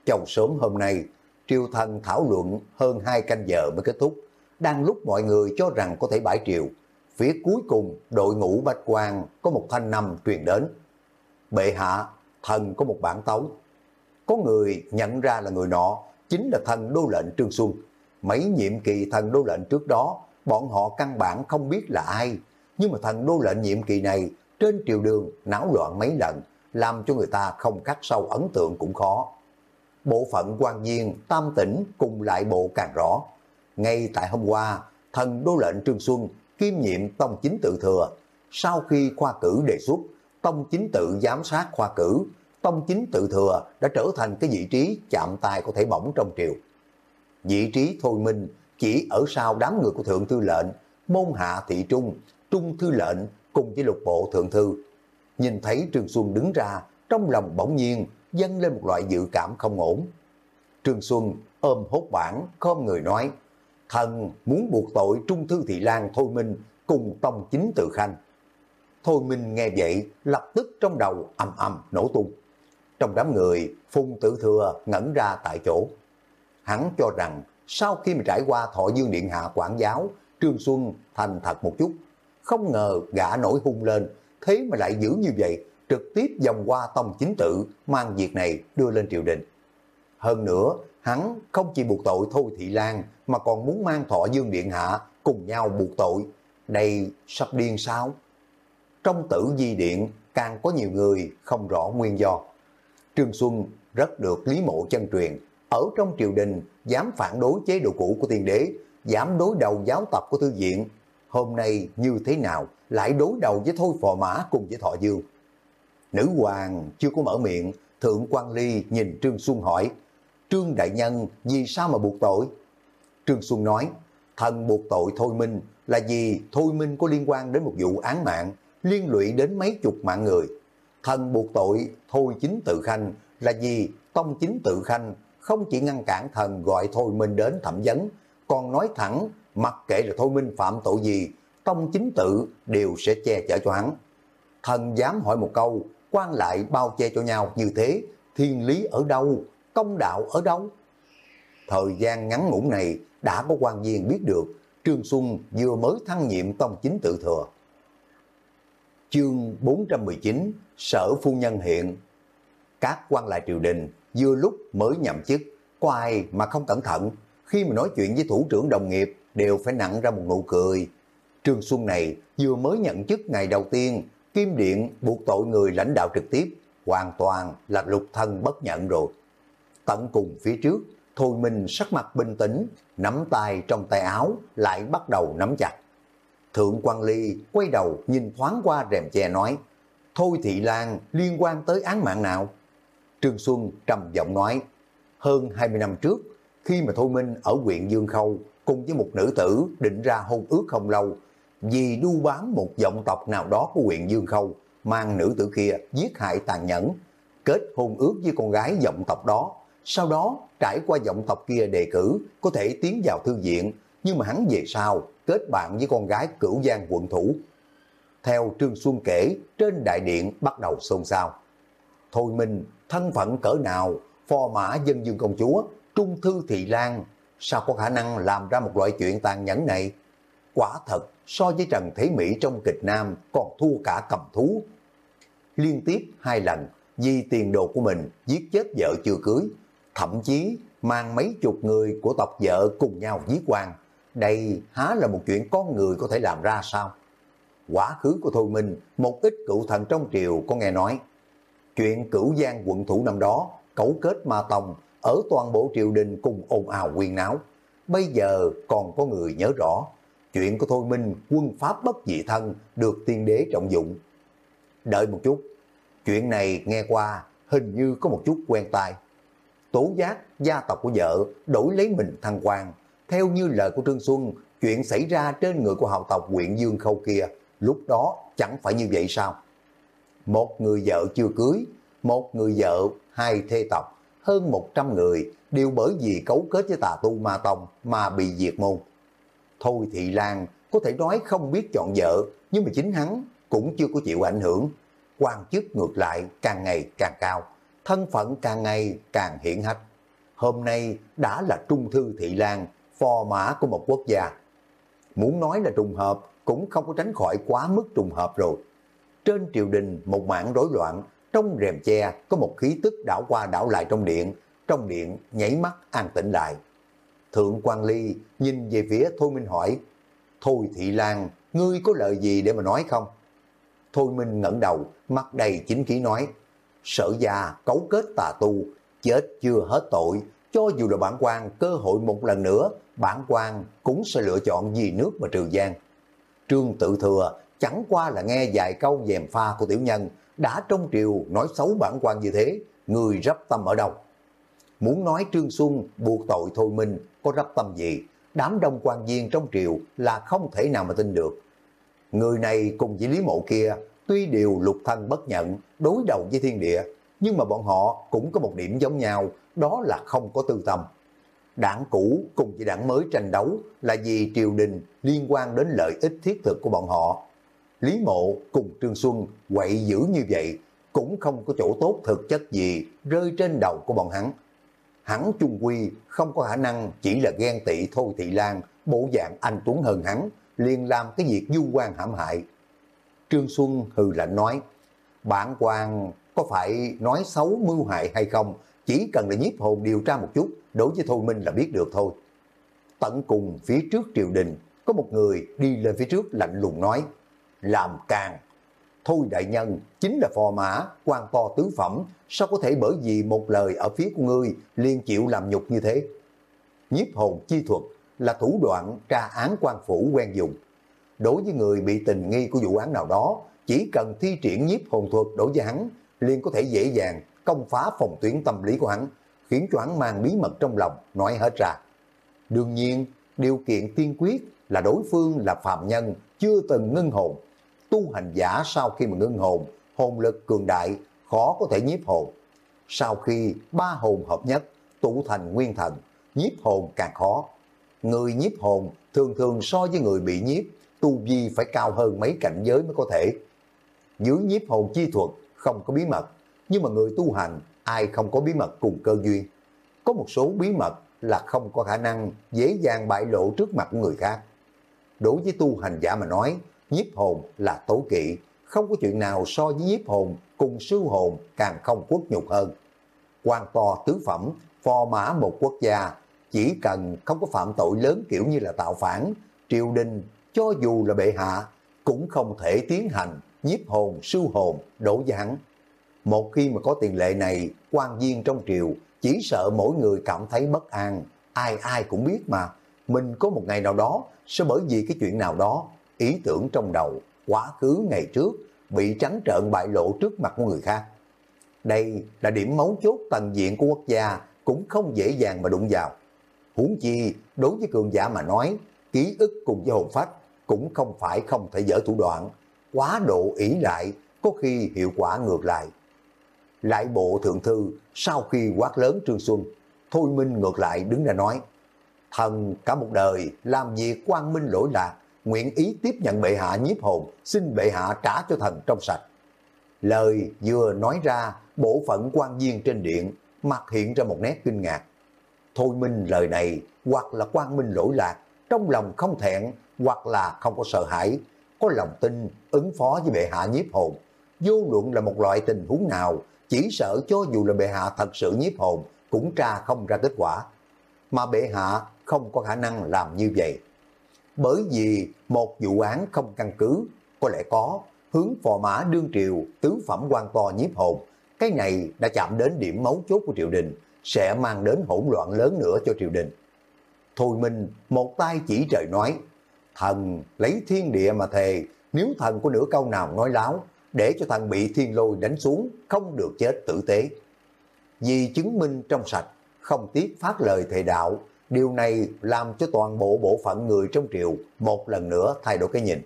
Chồng sớm hôm nay, triều thần thảo luận hơn 2 canh giờ mới kết thúc. Đang lúc mọi người cho rằng có thể bãi triều, phía cuối cùng đội ngũ bách quan có một thanh năm truyền đến. Bệ hạ, thần có một bản tấu. Có người nhận ra là người nọ chính là thần đô lệnh Trương Xuân. Mấy nhiệm kỳ thần đô lệnh trước đó, bọn họ căn bản không biết là ai. Nhưng mà thần đô lệnh nhiệm kỳ này trên triều đường náo loạn mấy lần, làm cho người ta không khắc sâu ấn tượng cũng khó. Bộ phận quan viên tam tỉnh cùng lại bộ càng rõ. Ngay tại hôm qua, thần đô lệnh Trương Xuân kiêm nhiệm tông chính tự thừa. Sau khi khoa cử đề xuất, tông chính tự giám sát khoa cử, tông chính tự thừa đã trở thành cái vị trí chạm tay có thể bỏng trong triều. Vị trí thôi minh chỉ ở sau đám người của thượng thư lệnh, môn hạ thị trung, trung thư lệnh cùng với lục bộ thượng thư. Nhìn thấy Trương Xuân đứng ra, trong lòng bỗng nhiên dâng lên một loại dự cảm không ổn. Trương Xuân ôm hốt bản, khom người nói, thần muốn buộc tội Trung Thư Thị Lan Thôi Minh cùng Tông Chính Tự Khanh. Thôi Minh nghe vậy, lập tức trong đầu ầm ầm nổ tung. Trong đám người, Phùng Tử Thừa ngẩn ra tại chỗ. Hắn cho rằng, sau khi mà trải qua Thọ Dương Điện Hạ quản giáo, Trương Xuân thành thật một chút. Không ngờ gã nổi hung lên, thế mà lại giữ như vậy, trực tiếp dòng qua tông chính tự, mang việc này đưa lên triều đình. Hơn nữa, hắn không chỉ buộc tội Thôi Thị Lan, mà còn muốn mang Thọ Dương Điện Hạ cùng nhau buộc tội. Đây sắp điên sao? Trong tử di điện càng có nhiều người không rõ nguyên do. Trương Xuân rất được Lý Mộ chân truyền, ở trong triều đình dám phản đối chế độ cũ của tiên đế, dám đối đầu giáo tập của thư viện. Hôm nay như thế nào lại đối đầu với Thôi Phò Mã cùng với Thọ Dương? Nữ hoàng chưa có mở miệng, Thượng quan Ly nhìn Trương Xuân hỏi, Trương Đại Nhân vì sao mà buộc tội? Trương Xuân nói, thần buộc tội Thôi Minh là vì Thôi Minh có liên quan đến một vụ án mạng, liên lụy đến mấy chục mạng người. Thần buộc tội Thôi Chính Tự Khanh là vì Tông Chính Tự Khanh không chỉ ngăn cản thần gọi Thôi Minh đến thẩm vấn, còn nói thẳng mặc kệ là Thôi Minh phạm tội gì, Tông Chính Tự đều sẽ che chở cho hắn. Thần dám hỏi một câu, quan lại bao che cho nhau như thế, thiên lý ở đâu, công đạo ở đâu? Thời gian ngắn ngủn này đã có quan viên biết được Trương Xuân vừa mới thăng nhiệm tông chính tự thừa. Chương 419 Sở Phu Nhân Hiện Các quan lại triều đình vừa lúc mới nhậm chức, có ai mà không cẩn thận, khi mà nói chuyện với thủ trưởng đồng nghiệp đều phải nặng ra một nụ cười. Trương Xuân này vừa mới nhận chức ngày đầu tiên, Kim Điện buộc tội người lãnh đạo trực tiếp, hoàn toàn là lục thân bất nhận rồi. Tận cùng phía trước, Thôi Minh sắc mặt bình tĩnh, nắm tay trong tay áo, lại bắt đầu nắm chặt. Thượng quan Ly quay đầu nhìn thoáng qua rèm che nói, Thôi Thị Lan liên quan tới án mạng nào? Trương Xuân trầm giọng nói, hơn 20 năm trước, khi mà Thôi Minh ở huyện Dương Khâu cùng với một nữ tử định ra hôn ước không lâu, vì đu bám một dòng tộc nào đó của huyện Dương Khâu, mang nữ tử kia giết hại tàn nhẫn, kết hôn ước với con gái dòng tộc đó. Sau đó trải qua dòng tộc kia đề cử có thể tiến vào thư viện, nhưng mà hắn về sau kết bạn với con gái cửu giang quận thủ. Theo Trương Xuân kể, trên đại điện bắt đầu xôn xao. Thôi Minh, thân phận cỡ nào, phò mã dân dương công chúa, trung thư thị lan, sao có khả năng làm ra một loại chuyện tàn nhẫn này? Quả thật, so với Trần Thế Mỹ trong kịch Nam còn thua cả cầm thú. Liên tiếp hai lần, vì tiền đồ của mình giết chết vợ chưa cưới, thậm chí mang mấy chục người của tộc vợ cùng nhau giết quan. Đây há là một chuyện con người có thể làm ra sao? Quá khứ của Thôi Minh, một ít cựu thần trong triều có nghe nói. Chuyện cửu giang quận thủ năm đó, cấu kết ma tòng ở toàn bộ triều đình cùng ồn ào quyên náo. Bây giờ còn có người nhớ rõ, chuyện của Thôi Minh quân pháp bất dị thân được tiên đế trọng dụng. Đợi một chút, chuyện này nghe qua hình như có một chút quen tai. Tố giác gia tộc của vợ đổi lấy mình thăng quan. Theo như lời của Trương Xuân, chuyện xảy ra trên người của hào tộc huyện Dương Khâu kia, lúc đó chẳng phải như vậy sao? Một người vợ chưa cưới, một người vợ, hai thê tộc, hơn 100 người đều bởi vì cấu kết với tà tu ma tông mà bị diệt môn. Thôi Thị Lan có thể nói không biết chọn vợ, nhưng mà chính hắn cũng chưa có chịu ảnh hưởng. quan chức ngược lại càng ngày càng cao, thân phận càng ngày càng hiển hách. Hôm nay đã là trung thư Thị Lan, phò mã của một quốc gia. Muốn nói là trùng hợp cũng không có tránh khỏi quá mức trùng hợp rồi. Trên triều đình một mảng rối loạn, trong rèm che có một khí tức đảo qua đảo lại trong điện, trong điện nhảy mắt an tĩnh lại. Thượng quan Ly nhìn về phía Thôi Minh hỏi, Thôi Thị Lan, ngươi có lời gì để mà nói không? Thôi Minh ngẩng đầu, mắt đầy chính khí nói, sở già cấu kết tà tu, chết chưa hết tội, cho dù là bản quan cơ hội một lần nữa, bản quan cũng sẽ lựa chọn vì nước mà trừ gian. Trương tự thừa chẳng qua là nghe vài câu dèm pha của tiểu nhân, đã trong triều nói xấu bản quan như thế, người rắp tâm ở đâu? Muốn nói Trương Xuân buộc tội Thôi mình có rắp tâm gì, đám đông quan viên trong triều là không thể nào mà tin được. Người này cùng với Lý Mộ kia tuy đều lục thân bất nhận, đối đầu với thiên địa, nhưng mà bọn họ cũng có một điểm giống nhau, đó là không có tư tâm. Đảng cũ cùng với đảng mới tranh đấu là vì triều đình liên quan đến lợi ích thiết thực của bọn họ. Lý Mộ cùng Trương Xuân quậy dữ như vậy cũng không có chỗ tốt thực chất gì rơi trên đầu của bọn hắn. Hắn chung quy không có khả năng chỉ là ghen tị Thôi Thị Lan, bộ dạng anh Tuấn hơn hắn, liền làm cái việc du quan hãm hại. Trương Xuân hừ lạnh nói, bản quan có phải nói xấu mưu hại hay không, chỉ cần là nhiếp hồn điều tra một chút, đối với Thôi Minh là biết được thôi. Tận cùng phía trước triều đình, có một người đi lên phía trước lạnh lùng nói, làm càng. Thôi đại nhân, chính là phò mã, quan to tứ phẩm, sao có thể bởi vì một lời ở phía của ngươi liên chịu làm nhục như thế? Nhiếp hồn chi thuật là thủ đoạn tra án quan phủ quen dùng. Đối với người bị tình nghi của vụ án nào đó, chỉ cần thi triển nhiếp hồn thuật đối với hắn, liền có thể dễ dàng công phá phòng tuyến tâm lý của hắn, khiến cho hắn mang bí mật trong lòng, nói hết ra. Đương nhiên, điều kiện tiên quyết là đối phương là phạm nhân, chưa từng ngưng hồn. Tu hành giả sau khi mà ngưng hồn, hồn lực cường đại, khó có thể nhiếp hồn. Sau khi ba hồn hợp nhất, tụ thành nguyên thần, nhiếp hồn càng khó. Người nhiếp hồn thường thường so với người bị nhiếp, tu vi phải cao hơn mấy cảnh giới mới có thể. Dưới nhiếp hồn chi thuật không có bí mật, nhưng mà người tu hành ai không có bí mật cùng cơ duyên. Có một số bí mật là không có khả năng dễ dàng bại lộ trước mặt của người khác. Đối với tu hành giả mà nói, nhiếp hồn là tối kỵ, không có chuyện nào so với nhiếp hồn cùng sư hồn càng không quốc nhục hơn. quan to tứ phẩm, phò mã một quốc gia, chỉ cần không có phạm tội lớn kiểu như là tạo phản, triều đình, cho dù là bệ hạ, cũng không thể tiến hành nhiếp hồn, sư hồn, đổ với. Một khi mà có tiền lệ này, quan viên trong triều chỉ sợ mỗi người cảm thấy bất an, ai ai cũng biết mà. Mình có một ngày nào đó sẽ bởi vì cái chuyện nào đó, ý tưởng trong đầu, quá khứ ngày trước bị trắng trợn bại lộ trước mặt của người khác. Đây là điểm mấu chốt tầng diện của quốc gia cũng không dễ dàng mà đụng vào. Huống chi, đối với cường giả mà nói, ký ức cùng với hồn phách cũng không phải không thể dở thủ đoạn, quá độ ỷ lại, có khi hiệu quả ngược lại. Lại bộ thượng thư, sau khi quát lớn Trương Xuân, Thôi Minh ngược lại đứng ra nói, thần cả một đời làm việc quang minh lỗi lạc, nguyện ý tiếp nhận bệ hạ nhiếp hồn, xin bệ hạ trả cho thần trong sạch. Lời vừa nói ra, bộ phận quan viên trên điện, mặt hiện ra một nét kinh ngạc. Thôi minh lời này, hoặc là quan minh lỗi lạc, trong lòng không thẹn, hoặc là không có sợ hãi, có lòng tin, ứng phó với bệ hạ nhiếp hồn. Vô luận là một loại tình huống nào, chỉ sợ cho dù là bệ hạ thật sự nhiếp hồn, cũng tra không ra kết quả. Mà bệ hạ không có khả năng làm như vậy. Bởi vì một vụ án không căn cứ, có lẽ có, hướng phò mã đương triều, tứ phẩm quan to nhiếp hồn, cái này đã chạm đến điểm mấu chốt của triều đình, sẽ mang đến hỗn loạn lớn nữa cho triều đình. Thôi Minh một tay chỉ trời nói, thần lấy thiên địa mà thề, nếu thần có nửa câu nào nói láo, để cho thần bị thiên lôi đánh xuống, không được chết tử tế. Vì chứng minh trong sạch, không tiếc phát lời thề đạo, điều này làm cho toàn bộ bộ phận người trong triều một lần nữa thay đổi cái nhìn.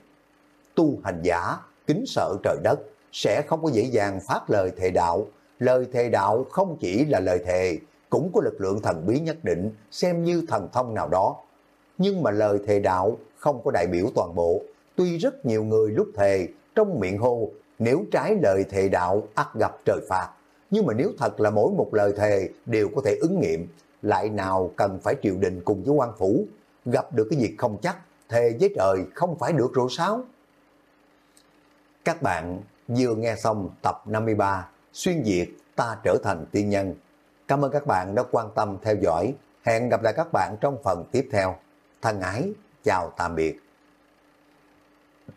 Tu hành giả, kính sợ trời đất, sẽ không có dễ dàng phát lời thề đạo. Lời thề đạo không chỉ là lời thề, cũng có lực lượng thần bí nhất định, xem như thần thông nào đó. Nhưng mà lời thề đạo không có đại biểu toàn bộ. Tuy rất nhiều người lúc thề, trong miệng hô, nếu trái lời thề đạo ắt gặp trời phạt. Nhưng mà nếu thật là mỗi một lời thề đều có thể ứng nghiệm, lại nào cần phải triều đình cùng với quan phủ, gặp được cái việc không chắc, thề với trời không phải được rồi sao? Các bạn vừa nghe xong tập 53 Xuyên Việt ta trở thành tiên nhân. Cảm ơn các bạn đã quan tâm theo dõi. Hẹn gặp lại các bạn trong phần tiếp theo. Thân ái, chào tạm biệt.